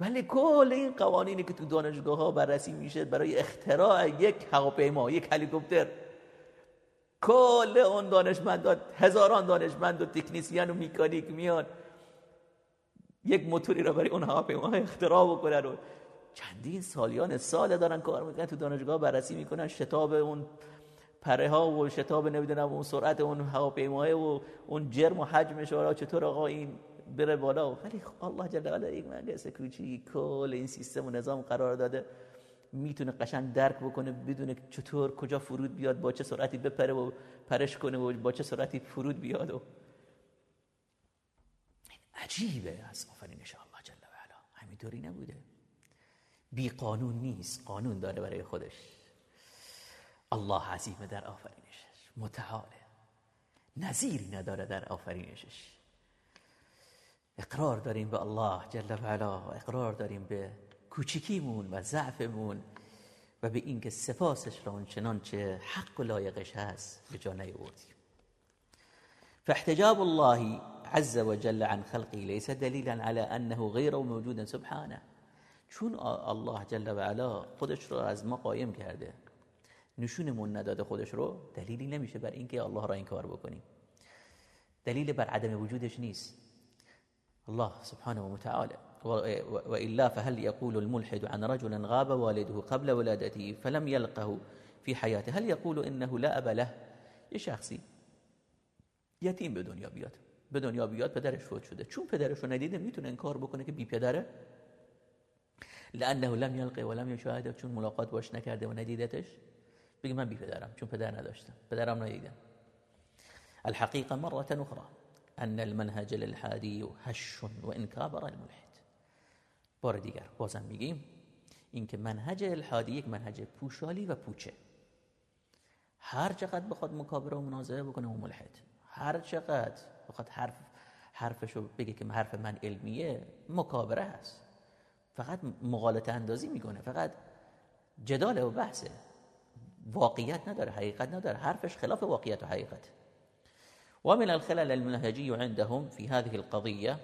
ولی کل این قوانینی که تو دانشگاه ها بررسی میشه برای اختراع یک هواپیما یک هلیکوپتر کل اون دانشمندان هزاران دانشمند و تکنیسیان و میکانیک میان یک موتوری را برای اون هواپیما اختراع بکنن و چندین سالیان سال دارن کار می‌کنن تو دانشگاه بررسی می‌کنن شتاب اون پره ها و شتاب نمی‌دونم اون سرعت اون هواپیماه و اون جرم و حجمش و چطور آقا این بره بالا؟ ولی خب الله جل وعلا یک مهندس کوچیک کل این سیستم و نظام قرار داده. می‌تونه قشنگ درک بکنه بدون چطور کجا فرود بیاد با چه سرعتی بپره و پرش کنه و با چه سرعتی فرود بیاد و عجیبه از آفرینش الله جل و علا همینطوری نبوده. بی قانون نیست قانون داره برای خودش. الله عظیمه در آفرینشش. متعاله نظیری نداره در آفرینشش. اقرار داریم به الله جل و علا اقرار داریم به کوچکیمون و ضعفمون و به اینکه سپاسش را چنان چه حق و لایقش هست به جا نیاوردیم. فاحتجاب الله عز وجل عن خلقه ليس دلیلا على انه غیر موجود سبحانه. چون الله جل و علا خودش رو از ما قایم کرده نشونمون نداده خودش رو دلیلی نمیشه بر اینکه الله را انکار بکنیم. دلیل بر عدم وجودش نیست. الله سبحانه وتعالى وإلا فهل يقول الملحد عن رجل غاب والده قبل ولادته فلم يلقه في حياته هل يقول إنه لا أب له؟ یه شخصی یتیم به دنیا بیاد. به دنیا بیاد پدرش فوت شده. چون پدرش رو ندیده می‌تونه انکار بکنه که بی پدره؟ لانه لم يلقه ولم يشاهده چون ملاقات باش نکرده و ندیدتش. بگه من بی پدرم چون پدر نداشتم. پدرم ندیدم. الحقيقة مرة أخرى أن المنهج للحادي هش وإن كابر الملحد. بار دیگر بازم میگیم اینکه منهج الحادی یک منهج پوشالی و پوچه. هر چقدر بخواد مکابره و مناظره بکنه و ملحد هر چقدر بخواد حرف حرفشو بگه که حرف من علمیه مکابره هست. فقط مغالطه اندازی می‌کنه فقط جدال و بحثه واقعیت نداره حقیقت نداره. حرفش خلاف واقعیت و حقیقت. ومن الخلل المنهجي عندهم في هذه القضية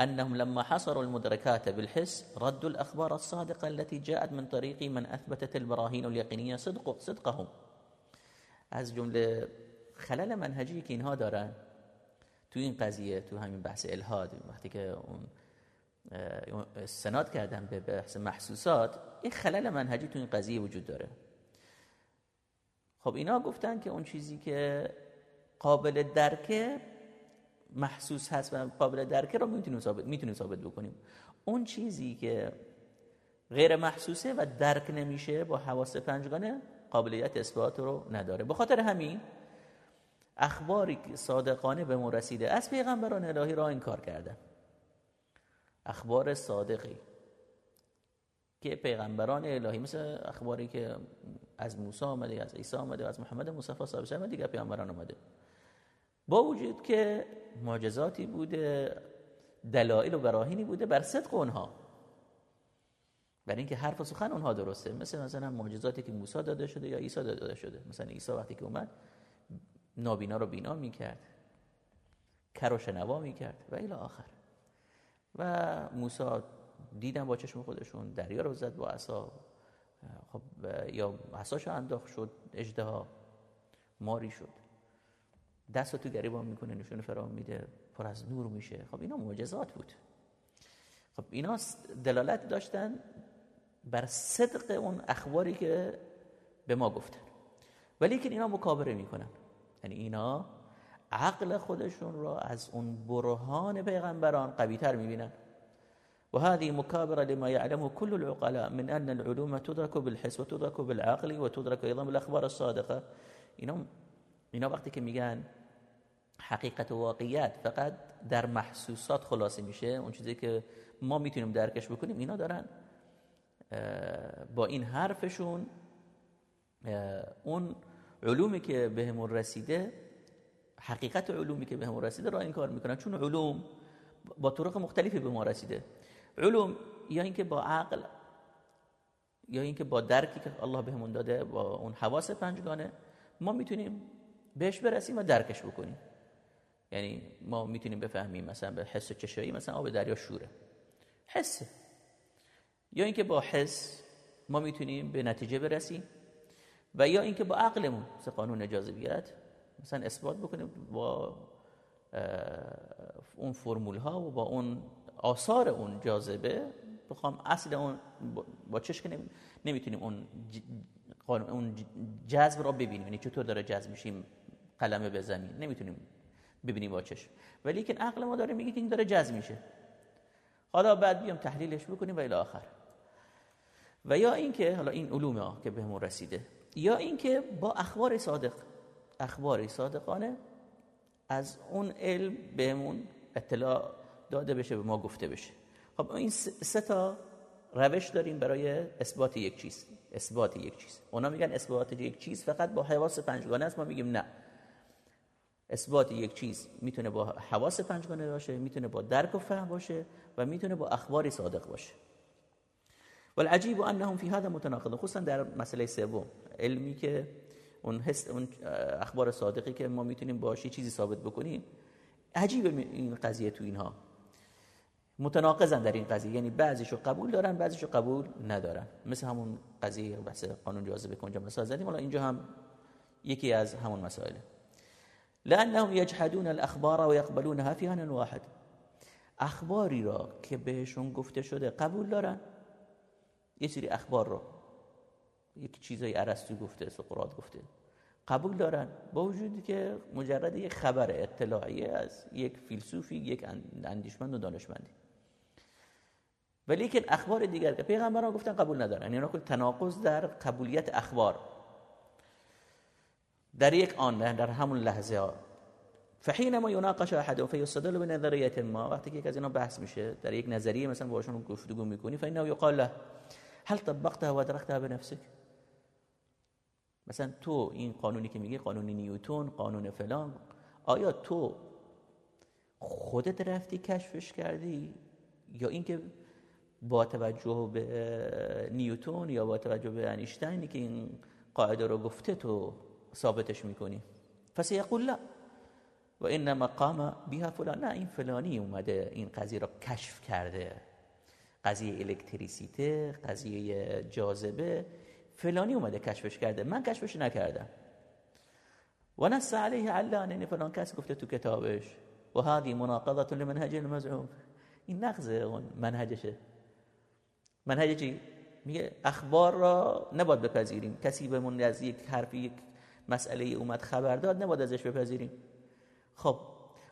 أنهم لما حصروا المدركات بالحس ردوا الأخبار الصادقة التي جاءت من طريق من أثبتت البراهين اليقينية صدق صدقهم. از جمله خلل منهجی که اینها دارن تو این قضیه تو همین بحث الهاد وقتی که اون سناد کردن به بحث محسوسات این خلل منهجی تو این قضیه وجود داره. خب اینا گفتن که اون چیزی که قابل درکه محسوس هست و قابل درکه رو می‌تونیم ثابت می‌تونیم ثابت بکنیم. اون چیزی که غیر محسوسه و درک نمیشه با حواس پنجگانه قابلیت اثبات رو نداره. به خاطر همین اخباری صادقانه به ما رسیده از پیغمبران الهی را انکار کردن. اخبار صادقی. که پیغمبران الهی مثل اخباری که از موسی آمده از عیسی آمده از محمد مصطفی علیه و دیگر پیغمبران آمده با وجود که معجزاتی بوده دلایل و براهینی بوده بر صدق اونها. برای اینکه حرف و سخن اونها درسته. مثل مثلا معجزاتی که موسی داده شده یا عیسی داده شده. مثلا عیسی وقتی که اومد نابینا رو بینا می‌کرد. کر و شنوا می‌کرد و الی آخر. و موسی دیدن با چشم خودشون دریا رو زد با عصا. خب یا عصاش انداخت شد اجدها ماری شد. دست تو گریبان می‌کنه نشون فرام میده پر از نور میشه. خب اینا معجزات بود. خب اینا دلالت داشتن بر صدق اون اخباری که به ما گفتن. ولی که اینا مکابره می‌کنن. یعنی اینا عقل خودشون را از اون برهان پیغمبران قویتر می‌بینن. و هذه مكابرة لما يعلمه كل العقلاء من أن العلوم تدرك بالحس وتدرك بالعقل وتدرك أيضا بالأخبار الصادقة اینا اینا وقتی که میگن حقیقت و واقعیت فقط در محسوسات خلاصه میشه اون چیزی که ما می‌تونیم درکش بکنیم اینا دارن با این حرفشون اون علومی که بهمون رسیده حقیقت علومی که بهمون رسیده را کار می‌کنن. چون علوم با طرق مختلفی به ما رسیده. علوم یا اینکه با عقل یا اینکه با درکی که الله بهمون داده با اون حواس پنجگانه ما می‌تونیم بهش برسیم و درکش بکنیم. یعنی ما می‌تونیم بفهمیم مثلا به حس چشایی مثلا آب دریا شوره. حسه یا اینکه با حس ما می‌تونیم به نتیجه برسیم. و یا اینکه با عقلمون مثل قانون جاذبیت مثلا اثبات بکنیم با اون فرمول ها و با اون آثار اون جاذبه بخوام اصل اون با چشم نمی‌تونیم اون اون جذب را ببینیم یعنی چطور داره جذب میشیم قلمه به زمین نمی‌تونیم ببینیم با چشم ولی که عقل ما داره میگه که این داره جذب میشه. حالا بعد بیام تحلیلش بکنیم و الی آخر. و یا اینکه حالا این علوم ها که بهمون رسیده یا اینکه با اخبار صادق اخبار صادقانه از اون علم بهمون اطلاع داده بشه به ما گفته بشه. خب این سه تا روش داریم برای اثبات یک چیز اثبات یک چیز. اونا میگن اثبات یک چیز فقط با حواس پنجگانه است ما میگیم نه. اثبات یک چیز می‌تونه با حواس پنجگانه باشه می‌تونه با درک و فهم باشه و می‌تونه با اخبار صادق باشه. والعجیب انهم فی هذا متناقض خصوصا در مسئله سوم. علمی که اون حس اون اخبار صادقی که ما می‌تونیم باشی چیزی ثابت بکنیم عجیب این قضیه تو اینها. متناقضن در این قضیه یعنی بعضیشو قبول دارن بعضیشو قبول ندارن. مثل همون قضیه بحث قانون جاذبه کنجا مثلا زدیم. حالا اینجا هم یکی از همون مسائله لانهم یجحدون الاخبار و یقبلونها فی واحد. اخباری را که بهشون گفته شده قبول دارن یه سری اخبار را یک چیزای ارسطو گفته سقراط گفته. قبول دارن؟ با وجودی که مجرد یک خبر اطلاعی از یک فیلسوفی یک اندیشمند و دانشمندی. ولی که اخبار دیگر که پیغمبران گفتن قبول ندارن. یعنی کل تناقض در قبولیت اخبار. در یک آن در همون لحظه ها. فحينما يناقش احد فيستدل بنظريه ما. وقتی که یک از اینا بحث میشه در یک نظریه مثلا باشون گفتگو می‌کنی فانه يقال له هل طبقتها وادركتها بنفسك مثلا تو این قانونی که میگه قانون نیوتون قانون فلان آیا تو خودت رفتی کشفش کردی؟ یا اینکه با توجه به نیوتون یا با توجه به انیشتینی که این قاعده رو گفته تو ثابتش می‌کنی؟ پس یقول لا. و انما قام بها فلان. نه این فلانی اومده این قضیه رو کشف کرده. قضیه الکتریسیته قضیه جاذبه. فلانی اومده کشفش کرده. من کشفش نکردم. و نص علیه علان این فلان کس گفته تو کتابش. و هذه مناقضه لمنهج المزعوم این نقضه اون منهجشه. منهج چی؟ میگه اخبار را نباید بپذیریم. کسی بهمون از یک حرفی یک مسئله اومد خبر داد نباید ازش بپذیریم. خب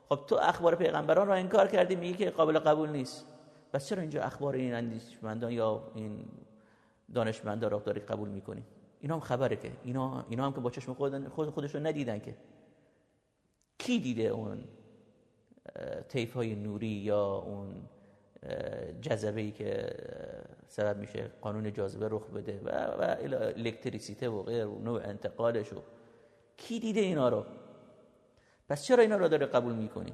خب تو اخبار پیغمبران را انکار کردی میگی که قابل قبول نیست. پس چرا اینجا اخبار این اندیشمندان یا این دانشمندا را داری قبول می‌کنی. اینا هم خبره که. اینا اینا هم که با چشم خود خودشون ندیدن که. کی دیده اون طیف های نوری یا اون جذبه ای که سبب میشه قانون جاذبه رخ بده و, و الکتریسیته و غیر و نوع انتقالش و کی دیده اینا رو؟ پس چرا اینا رو داره قبول می‌کنی؟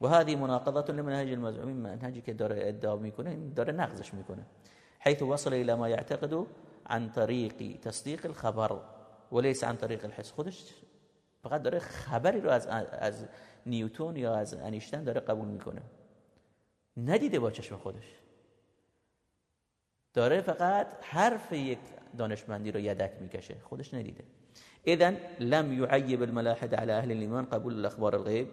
و هذه مناقضه لمنهج المزعومین منهجی که داره ادعا می‌کنه داره نقضش می‌کنه. حيث وصل إلى ما يعتقد عن طريق تصديق الخبر وليس عن طريق الحس. خودش فقط داره خبری رو از از نیوتون یا از انیشتن داره قبول میکنه. ندیده با چشم خودش. داره فقط حرف یک دانشمندی رو یدک میکشه. خودش ندیده. اذا لم يعيب الملاحد على أهل الإيمان قبول الأخبار الغيب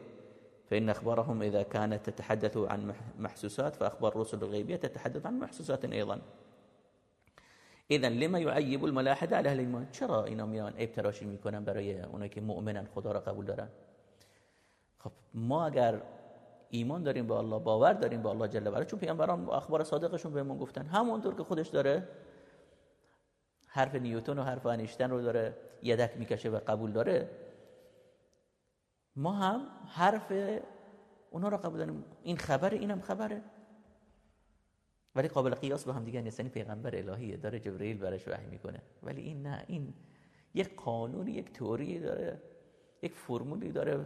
فإن أخبارهم إذا كانت تتحدث عن محسوسات فأخبار الرسل الغيبية تتحدث عن محسوسات أيضا. اذا لما يعيب الملاحده على اهل الايمان چرا اینا میان ابتراشی می‌کنن برای اونایی که مؤمنن خدا را قبول دارن؟ خب ما اگر ایمان داریم به الله باور داریم به الله جل و علا چون پیامبران اخبار صادقشون بهمون گفتن همونطور که خودش داره حرف نیوتن و حرف انیشتن رو داره یدک می‌کشه و قبول داره ما هم حرف اونا رو قبول داریم. این خبره اینم خبره. ولی قابل قیاس به هم دیگه نیست یعنی پیغمبر الهیه داره جبرئیل برش وحی می‌کنه. ولی این نه این یک قانون یک توری داره یک فرمولی داره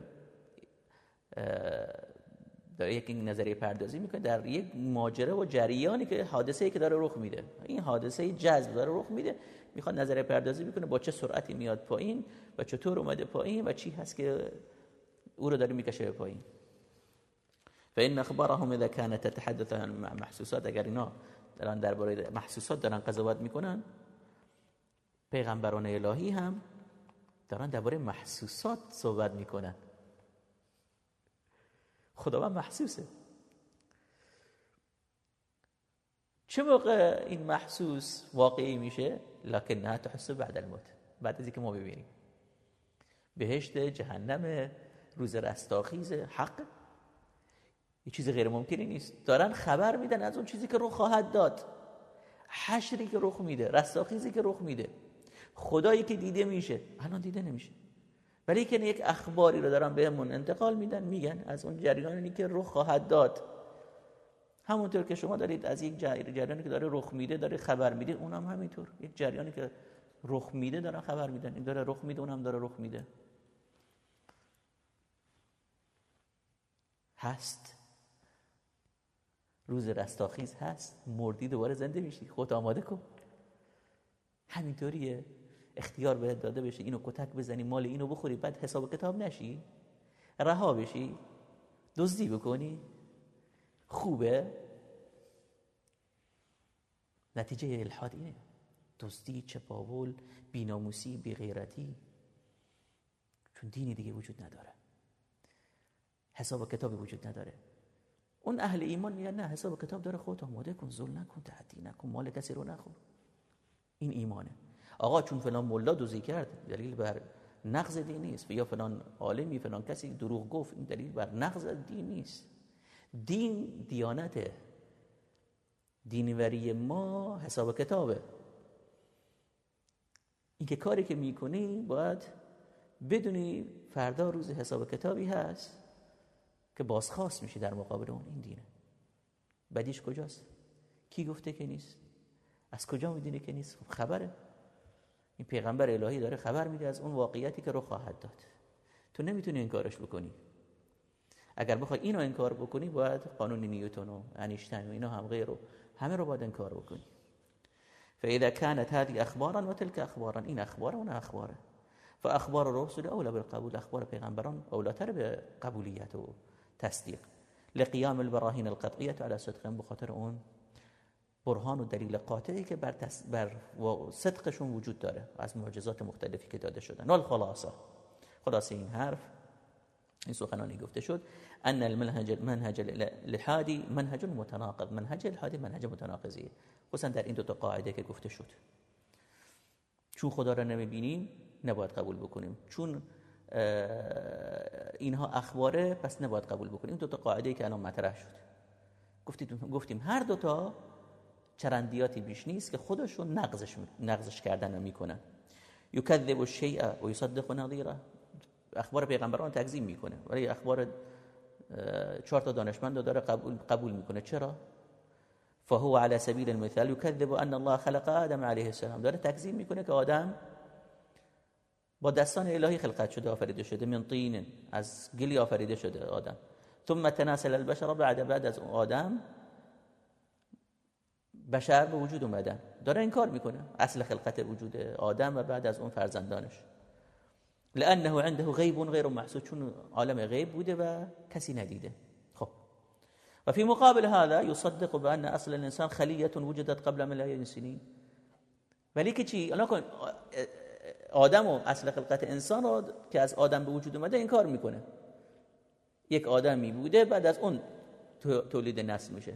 داره یک نظریه پردازی می‌کنه در یک ماجره و جریانی که حادثه ای که داره رخ میده. این حادثه جذب داره رخ میده. می‌خواد نظریه پردازی بکنه با چه سرعتی میاد پایین و چطور اومده پایین و چی هست که او رو داره می‌کشه پایین. فإن أخبارهم اذا كانت تتحدث عن محسوسات اگر اینا دارن درباره محسوسات دارن قضاوت می‌کنن پیغمبران الهی هم دارن درباره محسوسات صحبت می‌کنن. خداوند محسوسه. چه موقع این محسوس واقعی میشه؟ لکن نه تحس بعد الموت. بعد از اینکه ما ببینیم. بهشت جهنم روز رستاخیز حق. یه چیز غیر ممکنی نیست. دارن خبر میدن از اون چیزی که رخ خواهد داد. حشری که رخ میده رستاخیزی که رخ میده. خدایی که دیده میشه. الان دیده نمیشه. ولی که یک اخباری رو دارن بهمون انتقال میدن میگن از اون جریانی که رخ خواهد داد. همونطور که شما دارید از یک جریانی که داره رخ میده داره خبر میده اونم هم همینطور. یک جریانی که رخ میده دارن خبر میدن. این داره رخ میده اونم داره رخ میده. هست. روز رستاخیز هست مردی دوباره زنده میشی. خود آماده کن. همینطوریه. اختیار بهت داده بشه. اینو کتک بزنی مال اینو بخوری بعد حساب کتاب نشی. رها بشی. دزدی بکنی. خوبه. نتیجه الحاد اینه. دزدی چپاول بیناموسی بیغیرتی. چون دینی دیگه وجود نداره. حساب کتابی وجود نداره. اون اهل ایمان میگن نه حساب کتاب داره خودت آماده کن ظلم نکن تعدی نکن مال کسی رو نخور. این ایمانه. آقا چون فلان ملا دوزی کرد دلیل بر نقض دین نیست. یا فلان عالمی فلان کسی دروغ گفت این دلیل بر نقض دین نیست. دین دیانته دینوری ما حساب کتابه. این که کاری که می‌کنی باید بدونی فردا روز حساب کتابی هست. که بازخواست میشه در مقابل اون این دینه. بدیش کجاست؟ کی گفته که نیست؟ از کجا می‌دونه که نیست؟ خب خبره. این پیغمبر الهی داره خبر میده از اون واقعیتی که رو خواهد داد. تو نمی‌تونی انکارش بکنی. اگر بخوای اینو انکار بکنی باید قانون نیوتن و انیشتین و اینا هم غیر همه رو باید انکار بکنی. فاذا كانت هذه اخبارا وتلك اخبارا این اخبار و اون اخباره. فاخبار الرسل اولى بالقبول. اخبار پیغمبران اولاتر به قبولیت و تصدیق. لقیام البراهین القطعیه على صدق بخاطر اون برهان و دلیل قاطعی که بر, بر صدقشون وجود داره از معجزات مختلفی که داده شدن. والخلاصه. خلاصه این حرف این سخنانی گفته شد. ان المنهج منهج الحادی منهج متناقض. منهج الحادی منهج متناقضیه خصوصا در این دو تا قاعده که گفته شد. چون خدا را نمی‌بینیم نباید قبول بکنیم. چون اینها اخباره پس نباید قبول بکنیم. این دو تا قاعده که الان مطرح شد. گفتیم گفتیم هر دو تا چرندیاتی بیش نیست که خودشون نقضش نقضش کردن می‌کنن. یکذب الشیء و یصدق نظیره. اخبار پیغمبران تکذیب می‌کنه. ولی اخبار چهار تا دانشمند داره قبول قبول می‌کنه. چرا؟ فهو على سبيل المثال يكذب ان الله خلق آدم عليه السلام. داره تکذیب می‌کنه که آدم با دستان الهی خلقت شده آفریده شده من طین از گلی آفریده شده آدم. ثم تناسل البشر بعد بعد از آدم بشر به وجود اومدن داره انکار می‌کنه. اصل خلقت وجود آدم و بعد از اون فرزندانش. لانه عنده غیب غیر محسوس چون عالم غیب بوده و کسی ندیده. خب. و فی مقابل هذا يصدق بان اصل الانسان خلیه وجدت قبل ملايين سنین. ولی که چی؟ آدم و اصل خلقت انسان رو که از آدم به وجود اومده این کار می‌کنه. یک آدمی بوده بعد از اون تولید نسل میشه.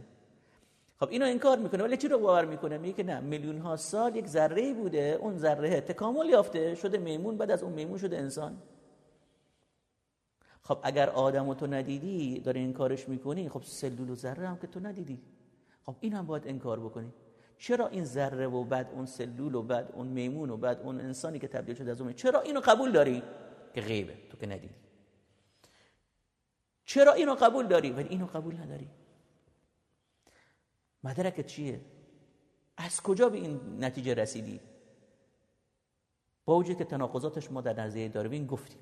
خب اینو انکار می‌کنه ولی چی رو باور می‌کنه؟ میگه نه میلیون ها سال یک ذره بوده اون ذره تکامل یافته شده میمون بعد از اون میمون شده انسان. خب اگر آدم تو ندیدی داره این کارش می‌کنی خب سلول و ذره هم که تو ندیدی. خب این هم باید انکار بکنی. چرا این ذره و بعد اون سلول و بعد اون میمون و بعد اون انسانی که تبدیل شده از اون چرا اینو قبول داری؟ که غیبه تو که ندیدی. چرا اینو قبول داری؟ ولی اینو قبول نداری. مدرکت چیه؟ از کجا به این نتیجه رسیدی؟ با وجود که تناقضاتش ما در نظریه داروین گفتیم.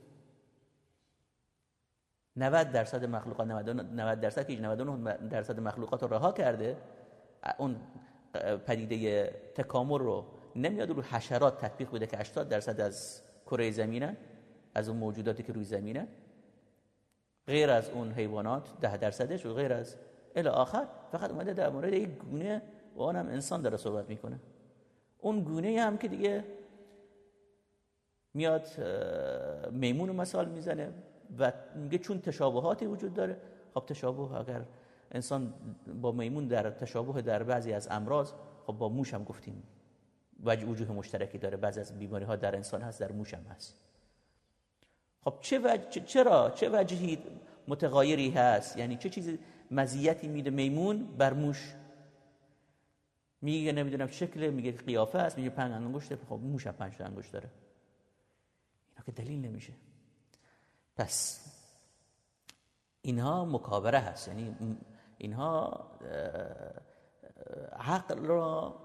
90 درصد مخلوقات 90 درصد که 99 درصد مخلوقات رو رها کرده اون پدیده تکامل رو نمیاد رو حشرات تطبیق بده که 80 درصد از کره زمینه از اون موجوداتی که روی زمینه غیر از اون حیوانات ده درصدش و غیر از الی آخر. فقط اومده در مورد یک گونه و آنم انسان داره صحبت می‌کنه. اون گونه هم که دیگه میاد میمون مثال می‌زنه و میگه چون تشابهاتی وجود داره خب تشابه اگر انسان با میمون در تشابه در بعضی از امراض خب با موش هم گفتیم وجه مشترکی داره. بعضی از بیماری ها در انسان هست در موش هم هست. خب چه وجه چرا؟ چه وجهی متغایری هست؟ یعنی چه چیزی مزیتی میده میمون بر موش؟ میگه نمی‌دونم شکل میگه قیافه است میگه پنج انگشت خب موش هم پنج انگشت داره. اینا که دلیل نمیشه. پس اینها مکابره هست. یعنی اینها عقل را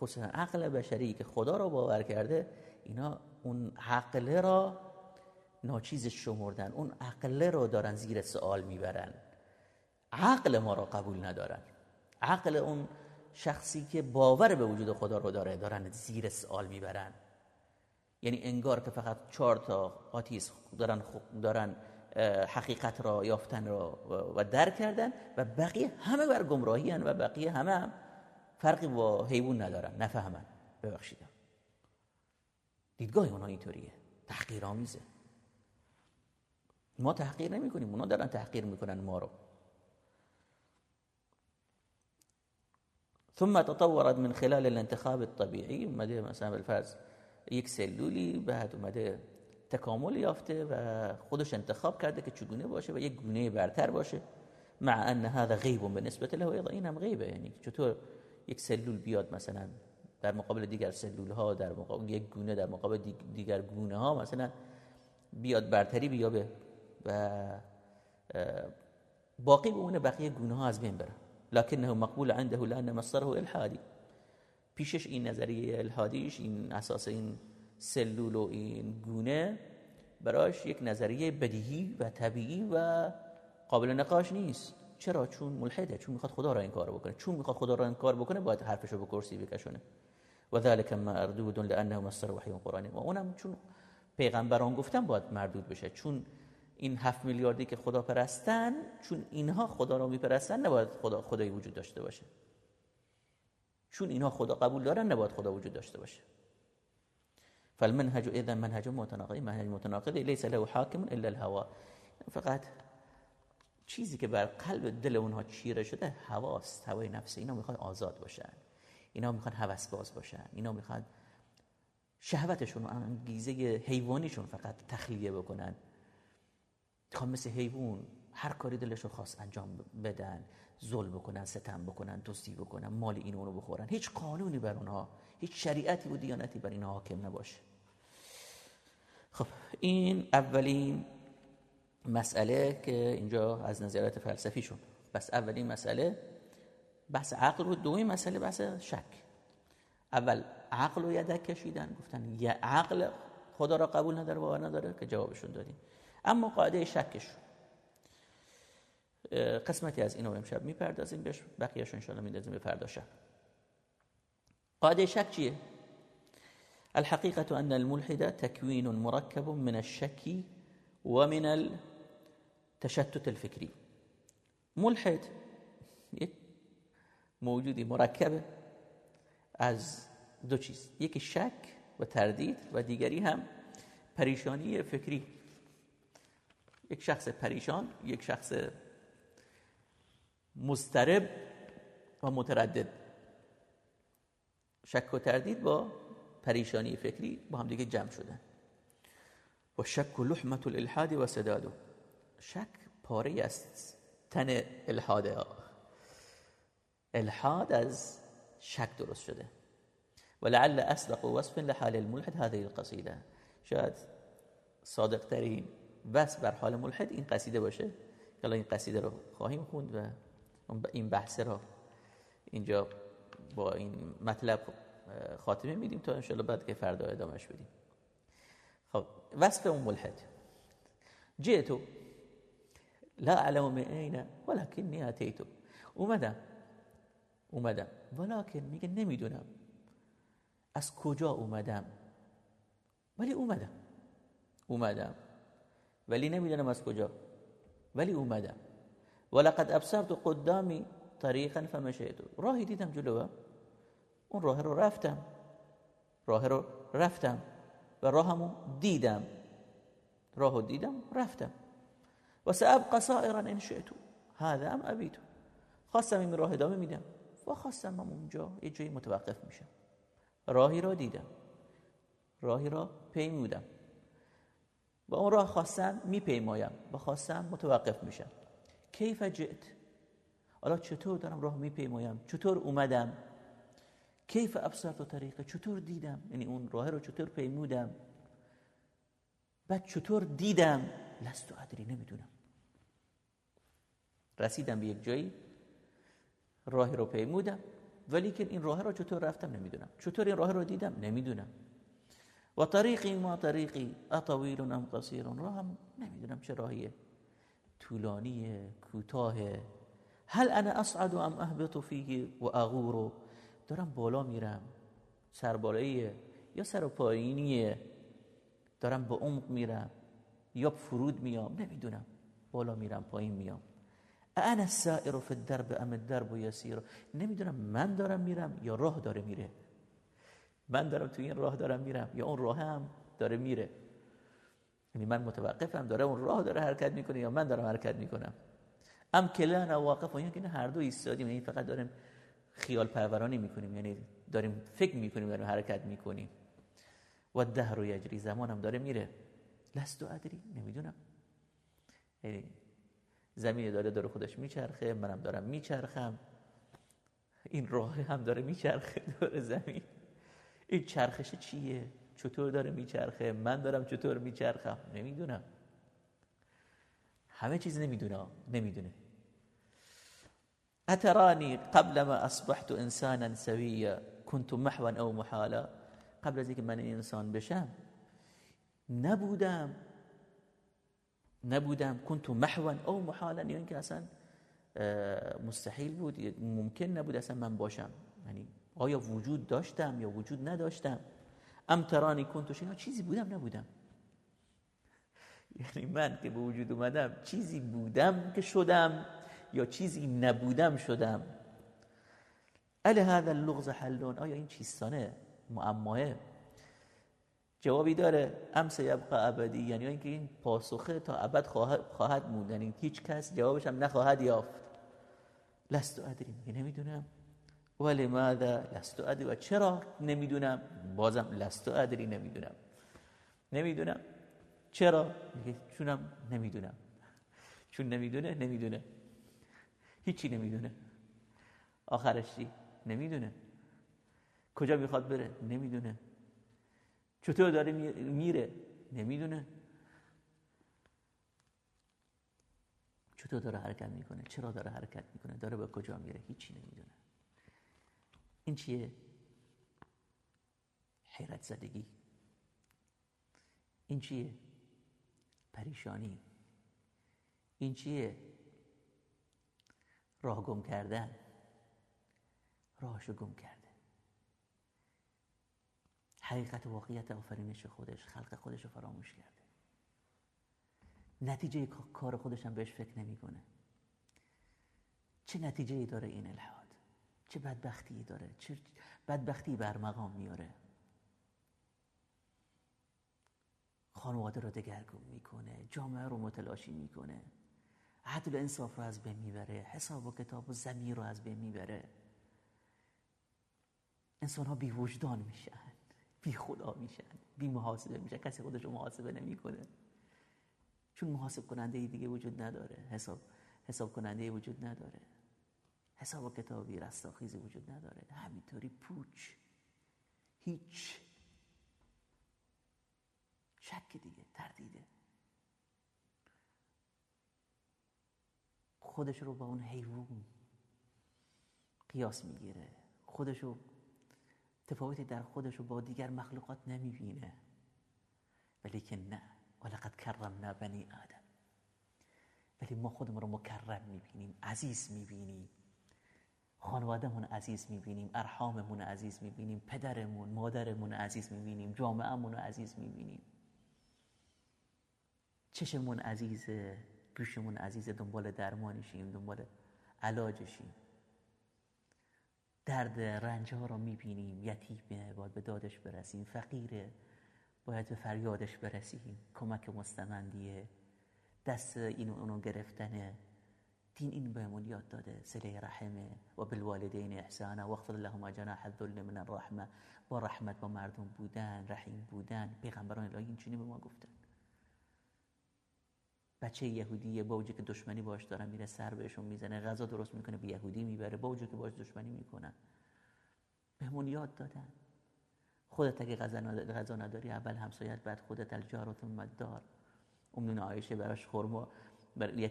خصوصا عقل بشری که خدا را باور کرده اینا اون عقله را ناچیز شمردن اون عقله را دارن زیر سوال می‌برن. عقل ما را قبول ندارن. عقل اون شخصی که باور به وجود خدا رو داره دارن زیر سوال می‌برن. یعنی انگار که فقط چهار تا آتیس دارن دارن حقیقت را یافتن را و درک کردن و بقیه همه بر گمراهی و بقیه همه هم فرقی با حیوان ندارن نفهمن. ببخشید. دیدگاه اونها اینطوریه. تحقیرآمیزه. ما تحقیر نمی کنیم اونا دارن تحقیر می‌کنن ما رو. ثم تطورت من خلال الانتخاب الطبيعي اومده مثلا بالفرض یک سلولی بعد اومده تکامل یافته و خودش انتخاب کرده که چگونه باشه و یک گونه برتر باشه مع ان هذا غیب به نسبت له ایضا این هم غیبه. یعنی چطور یک سلول بیاد مثلا در مقابل دیگر سلول ها در مقابل یک گونه در مقابل دیگر گونه ها مثلا بیاد برتری بیابه و باقی بمونه بقیه گونه ها از بین بره. لكنه مقبول عنده لان مصدره الحادی. پیشش این نظریه الهادیش این اساس این سلول و این گونه براش یک نظریه بدیهی و طبیعی و قابل نقاش نیست. چرا؟ چون ملحده چون می‌خواد خدا را این کار بکنه. چون می‌خواد خدا را این کار بکنه باید حرفشو به کرسی بکشونه. و ذلك مردود لانه مصدر وحی قرآنی و اونم چون پیغمبران گفتن باید مردود بشه. چون این هفت میلیاردی که خدا پرستن چون اینها خدا را میپرستن نباید خدا خدایی وجود داشته باشه. چون اینها خدا قبول دارن نباید خدا وجود داشته باشه. فالمنهج اذا منهج متناقض منهج متناقض ليس له حاكم الا الهوا فقط چیزی که بر قلب دل اونها چیره شده هواست هوای نفس. اینا می‌خواد آزاد باشن. اینا می‌خواد هوس باز باشن. اینا می‌خواد شهوتشون و انگیزه حیوانیشون فقط تخلیه بکنن. تا مثل حیوان هر کاری دلشون خواست انجام بدن ظلم بکنن ستم بکنن دوستی بکنن مال این اونو بخورن. هیچ قانونی بر اونها هیچ شریعتی و دیانتی بر اینها حاکم نباشه. خب این اولین مسئله که اینجا از نظرات فلسفی شد. بس اولین مسئله بحث عقل و دومی مسئله بحث شک. اول عقل و یدک کشیدن. گفتن یه عقل خدا را قبول نداره و نداره که جوابشون دادیم. اما قاعده شکش. قسمتی از اینو امشب می‌پردازیم. بهش بقیه‌اش ان میندازیم به فردا شب. قاعده شک چیه الحقيقة أن الملحد تكوين مركب من الشك ومن التشتت الفكري. ملحد یک موجودی از دو چیز. یکی شک و تردید و دیگری هم پریشانی فکری. یک شخص پریشان یک شخص مسترب و متردد. شک و تردید با پریشانی فکری با هم دیگه جمع شدن. و شک و لحمت الالحاد و سدادو شک پاره است تن الحاده الحاد از شک درست شده. ولعل أصدق وصف لحال الملحد هذه القصيدة. شاید صادق ترین بس بر حال ملحد این قصیده باشه. که این قصیده رو خواهیم خوند و این بحث رو اینجا با این مطلب خاتمه میدیم تا انشالله بعد که فردا ادامهش بدیم. خب وصف اون ملحد جئتو لا اعلم من اين ولكني اتيتو اومدم. اومدم. ولكن میگه نمی‌دونم. از کجا اومدم؟ ولی اومدم. اومدم. ولی نمی‌دونم از کجا. ولی اومدم. ولقد ابصرت قدامی طریقا فمشیت راهی دیدم جلوه. اون راه رو رفتم. راه رو رفتم و راهمو دیدم. راهو دیدم رفتم. و سأبقى سائرا ان شئتو. هذا ام ابیتو خواستم این راه ادامه میدم. و خواستم هم اونجا یه جایی متوقف میشم. راهی را دیدم. راهی را پیمودم. با اون راه خواستم میپیمایم و خواستم متوقف میشم. کیف جئت؟ حالا چطور دارم راه میپیمایم؟ چطور اومدم؟ کیف ابصرت و طریقه چطور دیدم؟ یعنی اون راه رو چطور پیمودم؟ بعد چطور دیدم؟ لست و ادری نمی‌دونم. رسیدم به یک جایی راهی رو پیمودم ولی که این راه رو چطور رفتم نمی‌دونم. چطور این راه رو دیدم؟ نمی‌دونم. و طریقی ما طریقی اطویل ام قصیر راهم نمی‌دونم چه راهیه. طولانیه کوتاه هل انا اصعد ام اهبط فیه و اغور؟ دارم بالا میرم. سربالاییه یا سر پایینیه. دارم به عمق میرم. یا فرود میام. نمی‌دونم. بالا میرم پایین میام. انا السائر فی الدرب ام الدرب یسیر؟ نمی‌دونم من دارم میرم یا راه داره میره. من دارم تو این راه دارم میرم. یا اون راه هم داره میره. یعنی من متوقفم. داره اون راه داره حرکت می‌کنه یا من دارم حرکت می‌کنم. ام کلان واقف و یعنی هر دو ایستادیم. یعنی فقط داریم خیال پرورانی می‌کنیم. یعنی داریم فکر می‌کنیم داریم حرکت می‌کنیم. و دهر و یجری زمانم داره میره. لست و ادری نمی‌دونم. یعنی زمین داره داره خودش میچرخه منم دارم میچرخم. این راه هم داره میچرخه دور زمین. این چرخش چیه؟ چطور داره میچرخه؟ من دارم چطور میچرخم؟ نمی‌دونم. همه چیز نمی‌دونم نمی‌دونه. اترانی قبل ما اصبحت انسانا سویا كنت محوا او محالا. قبل از اینکه من انسان بشم نبودم نبودم كنت محوا او محالا. یا اینکه اصلا مستحیل بود ممکن نبود اصلا من باشم. یعنی آیا وجود داشتم یا وجود نداشتم؟ ام ترانی کنت شیئا چیزی بودم نبودم. یعنی من که به وجود اومدم چیزی بودم که شدم یا چیزی نبودم شدم. ال هذا اللغز حلون. آیا این چیستانه؟ معماه جوابی داره امس یبقى ابدی. یعنی اینکه این پاسخه تا ابد خواهد موند. یعنی هیچ کس جوابش هم نخواهد یافت. لست ادری میگه نمی‌دونم. ولی ماذا لست ادری و چرا نمی‌دونم؟ بازم لست ادری نمی‌دونم. نمی‌دونم. چرا؟ میگه چونم نمی‌دونم. چون نمی‌دونه نمی‌دونه. هیچی نمی‌دونه. آخرش چی؟ نمی‌دونه. کجا می‌خواد بره؟ نمی‌دونه. چطور داره میره؟ نمی‌دونه. چطور داره حرکت می‌کنه؟ چرا داره حرکت می‌کنه؟ داره به کجا میره؟ هیچی نمی‌دونه. این چیه؟ حیرت زدگی. این چیه؟ پریشانی. این چیه؟ راه گم کردن. راهشو گم کرد حقیقت واقعیت آفرینش خودش خلق خودش فراموش کرده. نتیجه کار خودش هم بهش فکر نمی‌کنه. چه نتیجه ای داره این الحاد؟ چه بدبختی داره؟ چه بدبختی بر مقام میاره؟ خانواده رو دگرگون می‌کنه جامعه رو متلاشی می‌کنه. عدل انصاف رو از بین می‌بره حساب و کتاب و زمین رو از بین می‌بره. انسان ها بی وجدان میشن بی خدا میشن بی محاسبه میشن. کسی خودش رو محاسبه نمی‌کنه. چون محاسب کننده دیگه وجود نداره. حساب حساب کننده وجود نداره. حساب و کتابی رستاخیزی وجود نداره. همینطوری پوچ. هیچ شک دیگه تردیده. خودش رو با اون حیوان قیاس می‌گیره. خودش رو تفاوتی در خودش رو با دیگر مخلوقات نمی‌بینه. ولی که نه. ولقد کرم بنی آدم. ولی ما خودمون رو مکرم می‌بینیم عزیز می‌بینیم. خانوادهمون عزیز می‌بینیم ارحاممون عزیز می‌بینیم پدرمون مادرمون عزیز می‌بینیم جامعهمون عزیز می‌بینیم. چشمون عزیزه گوشمون عزیزه دنبال درمانشیم دنبال علاجشیم درد رنج ها رو می‌بینیم یتیمه باید به دادش برسیم فقیره باید به فریادش برسیم. کمک مستمندیه. دست این اونو گرفتنه دین این بهمون یاد داده. سله رحمه و بالوالدین احسانا واغفر لهما جناح الذل من الرحمه با رحمت با مردم بودن رحیم بودن. پیغمبران الهی این چنین به ما گفتن. بچه یهودی باوجه که دشمنی باش دارن میره سر بهشون می‌زنه غذا درست می‌کنه به یهودی می‌بره باوجه که باش دشمنی می‌کنن. بهمون یاد دادن. خودت اگه غذا نداری اول همسایت بعد خودت الجار و ثم الدار امون عایشه براش خورما بر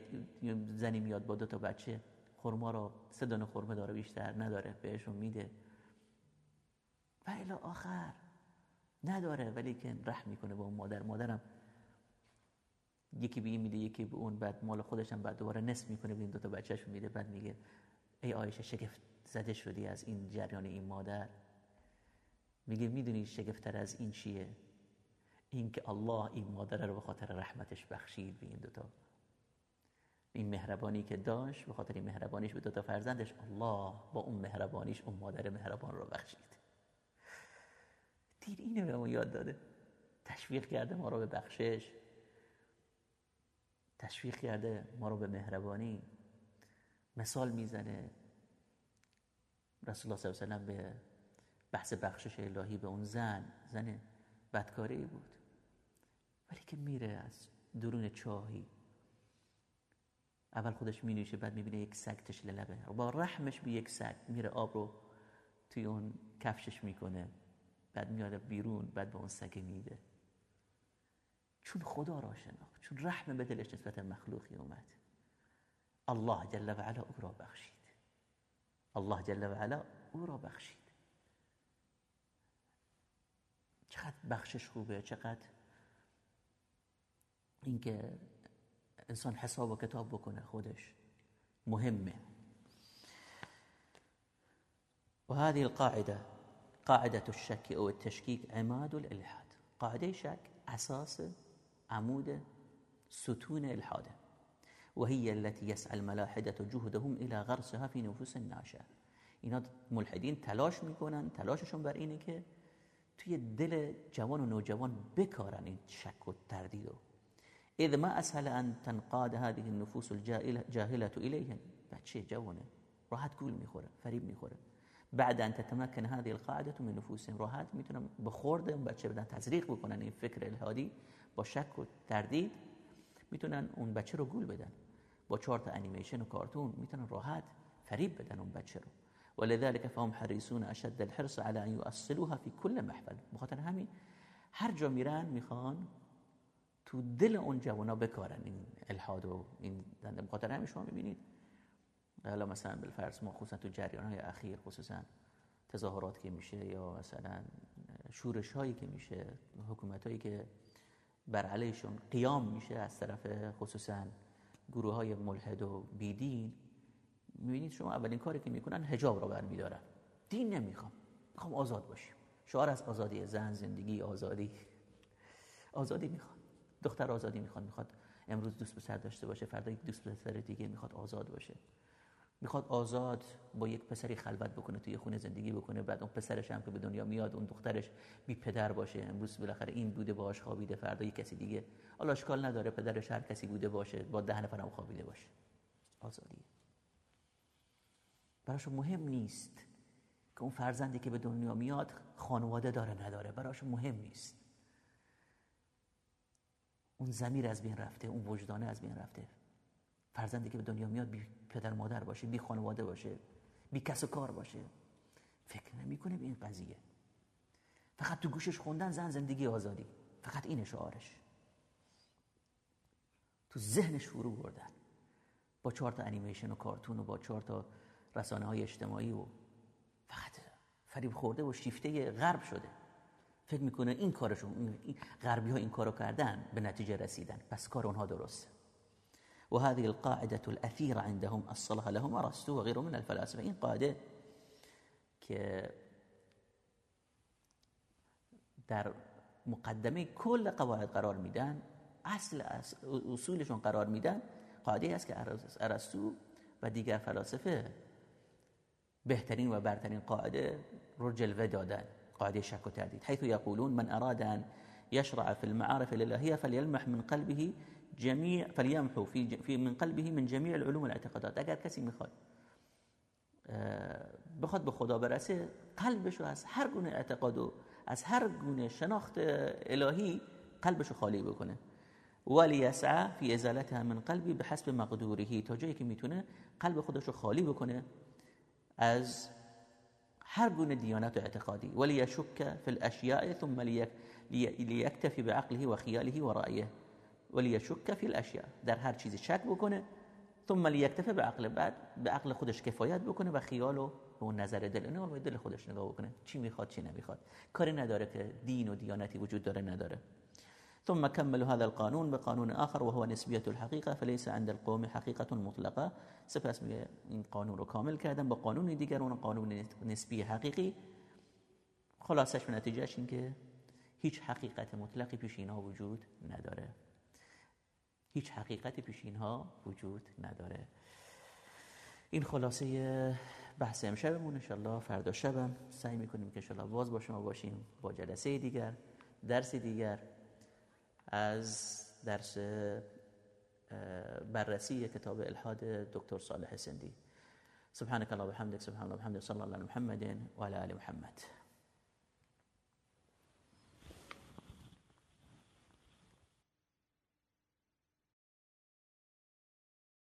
زنی میاد با دو تا بچه خورما رو سه دونه خورما داره بیشتر نداره بهشون میده. و آخر نداره ولی که رحم می‌کنه با اون مادر. مادرم یکی به این میده یکی به اون بعد مال خودش هم بعد دوباره نصف می‌کنه به این دو تا بچه‌شون میده بعد میگه ای عایشه شگفت زده شدی از این جریان این مادر؟ میگه می‌دونی شگفتتر از این چیه؟ این که الله این مادر رو به خاطر رحمتش بخشید به این دوتا. این مهربانی که داشت به خاطر این مهربانیش به دوتا فرزندش الله با اون مهربانیش اون مادر مهربان رو بخشید. دین اینو به ما یاد داده. تشویق کرده ما رو به بخشش. تشویق کرده ما رو به مهربانی مثال می‌زنه. رسول الله صلی الله علیه و به بحث بخشش الهی به اون زن زن بدکاری بود. ولی که میره از درون چاهی. اول خودش می نوشه بعد می‌بینه یک سگ تشل لبه. با رحمش به یک سگ میره آب رو توی اون کفشش می‌کنه. بعد میاد بیرون بعد به اون سگ میده. چون خدا را شناخت چون رحم به دلش نسبت مخلوقی اومد الله جل و علا أو را بخشید الله جل و علا أو را بخشید چقدر بخشش خوبه؟ چقدر؟ اینکه انسان حساب و کتاب بکنه خودش. مهمه. وهذه القاعدة قاعدة الشك أو التشكيك عماد الإلحاد. قاعدة شك أساس عمود ستون الحاده وهي التي يسعى الملاحدة جهدهم الى غرسها في نفوس الناشئه اینا ملحدین تلاش می‌کنن تلاششون بر اینه که توی دل جوان و نوجوان بکارن این شک و تردید اذ ما اسهل ان تنقاد هذه النفوس الجاهله اليهم بچه جوانه راحت گول می‌خوره فریب می‌خوره. بعد ان تتمكن هذه القاعده من نفوسهم راحت می‌تونن به اون بچه بدن تزریق بکنن این فکر الهادی. با شک و تردید می‌تونن اون بچه رو گول بدن. با چهار تا انیمیشن و کارتون می‌تونن راحت فریب بدن اون بچه رو. ولذلك فهم حریصون اشد الحرص على ان يؤصلوها في كل محفل. بخاطر همین هر جا میرن می‌خوان تو دل اون جوانا بکارن این الحاد و این بخاطر همین شما می‌بینید حالا مثلا بالفرض ما خصوصا تو جریان های اخیر خصوصا تظاهرات که میشه یا مثلا شورش هایی که میشه حکومت هایی که بر علیشون قیام میشه از طرف خصوصا گروه های ملحد و بیدین می‌بینید شما اولین کاری که می‌کنن هجاب رو برمیدارن. دین نمی‌خوام. می‌خوام آزاد باشیم. شعار از آزادی زن زندگی آزادی. آزادی می‌خواد. دختر آزادی می‌خواد. می‌خواد امروز دوست پسر داشته باشه فردا یک دوست پسر دیگه می‌خواد آزاد باشه. می‌خواد آزاد با یک پسری خلوت بکنه توی خونه زندگی بکنه بعد اون پسرش هم که به دنیا میاد اون دخترش بی پدر باشه. امروز بالاخره این بوده باش خوابیده فردا یک کسی دیگه. حالا اشکال نداره پدرش هر کسی بوده باشه با ده نفرم خوابیده باشه. آزادی براش مهم نیست که اون فرزندی که به دنیا میاد خانواده داره نداره. براش مهم نیست. اون زمیر از بین رفته اون وجدانه از بین رفته. فرزندی که به دنیا میاد بی پدر مادر باشه بی خانواده باشه بی کس و کار باشه. فکر نمی‌کنه به این قضیه. فقط تو گوشش خوندن زن زندگی آزادی. فقط این شعارش. تو ذهنش فرو بردن. با چهار تا انیمیشن و کارتون و با چهار تا رسانه های اجتماعی و فقط فریب خورده و شیفته غرب شده. فکر می‌کنه این کارشون غربی ها این کارو کردن به نتیجه رسیدن. پس کار اونها درسته. و هذه القاعده الاثيره عندهم الصلاه لهم ارسطو و غیره من الفلاسفه این قاعده در مقدمه کل قواعد قرار میدن اصل اصولشون قرار میدن قاعده است که ارسطو و دیگر فلاسفه بهترین و برترین قاعده رو جلوه دادن قاعده شک و تردید. حيث يقولون من اراد ان يشرع في المعارف الالهيه فليلمح من قلبه جميع فليمحو في, في من قلبه من جميع العلوم الاعتقادات اگر کسی می‌خواد بخواد به خدا برسه قلبش رو از هر گونه اعتقاد و از هر گونه شناخت الهی قلبش رو خالی بکنه. ولی یسعى فی ازالتها من قلبی به حسب مقدوره تا جایی که می‌تونه قلب خودش رو خالی بکنه از هر گونه دیانت و اعتقادی. ولی یشک فی الاشیاء ثم لیکتفی بعقله و خیاله و ولی یشک فی الاشیاء در هر چیزی شک بکنه ثم لیکتفی بعقله بعد به عقل خودش کفایت بکنه و خیال و به اون نظر دل نه به دل خودش نگاه بکنه چی می‌خواد چی نمی‌خواد. کاری نداره که دین و دیانتی وجود داره نداره. ثم كملوا هذا القانون بقانون آخر وهو نسبية الحقيقة فليس عند القوم حقيقة مطلقة سپس میگه این قانون رو کامل کردن با قانون دیگر اون قانون نسبی حقیقی. خلاصش و نتیجهش این هیچ حقیقت مطلقی پیش وجود نداره. هیچ حقیقتی پیش اینها وجود نداره. این خلاصه بحث امشبمون انشالله فردا شبم سعی می‌کنیم که انشالله باز با شما باشیم با جلسه دیگر درس دیگر. از درس بررسی کتاب الحاد دکتر صالح سندی سبحانك الله وبحمدك سبحان الله وبحمده صلى الله على محمد وعلى ال محمد.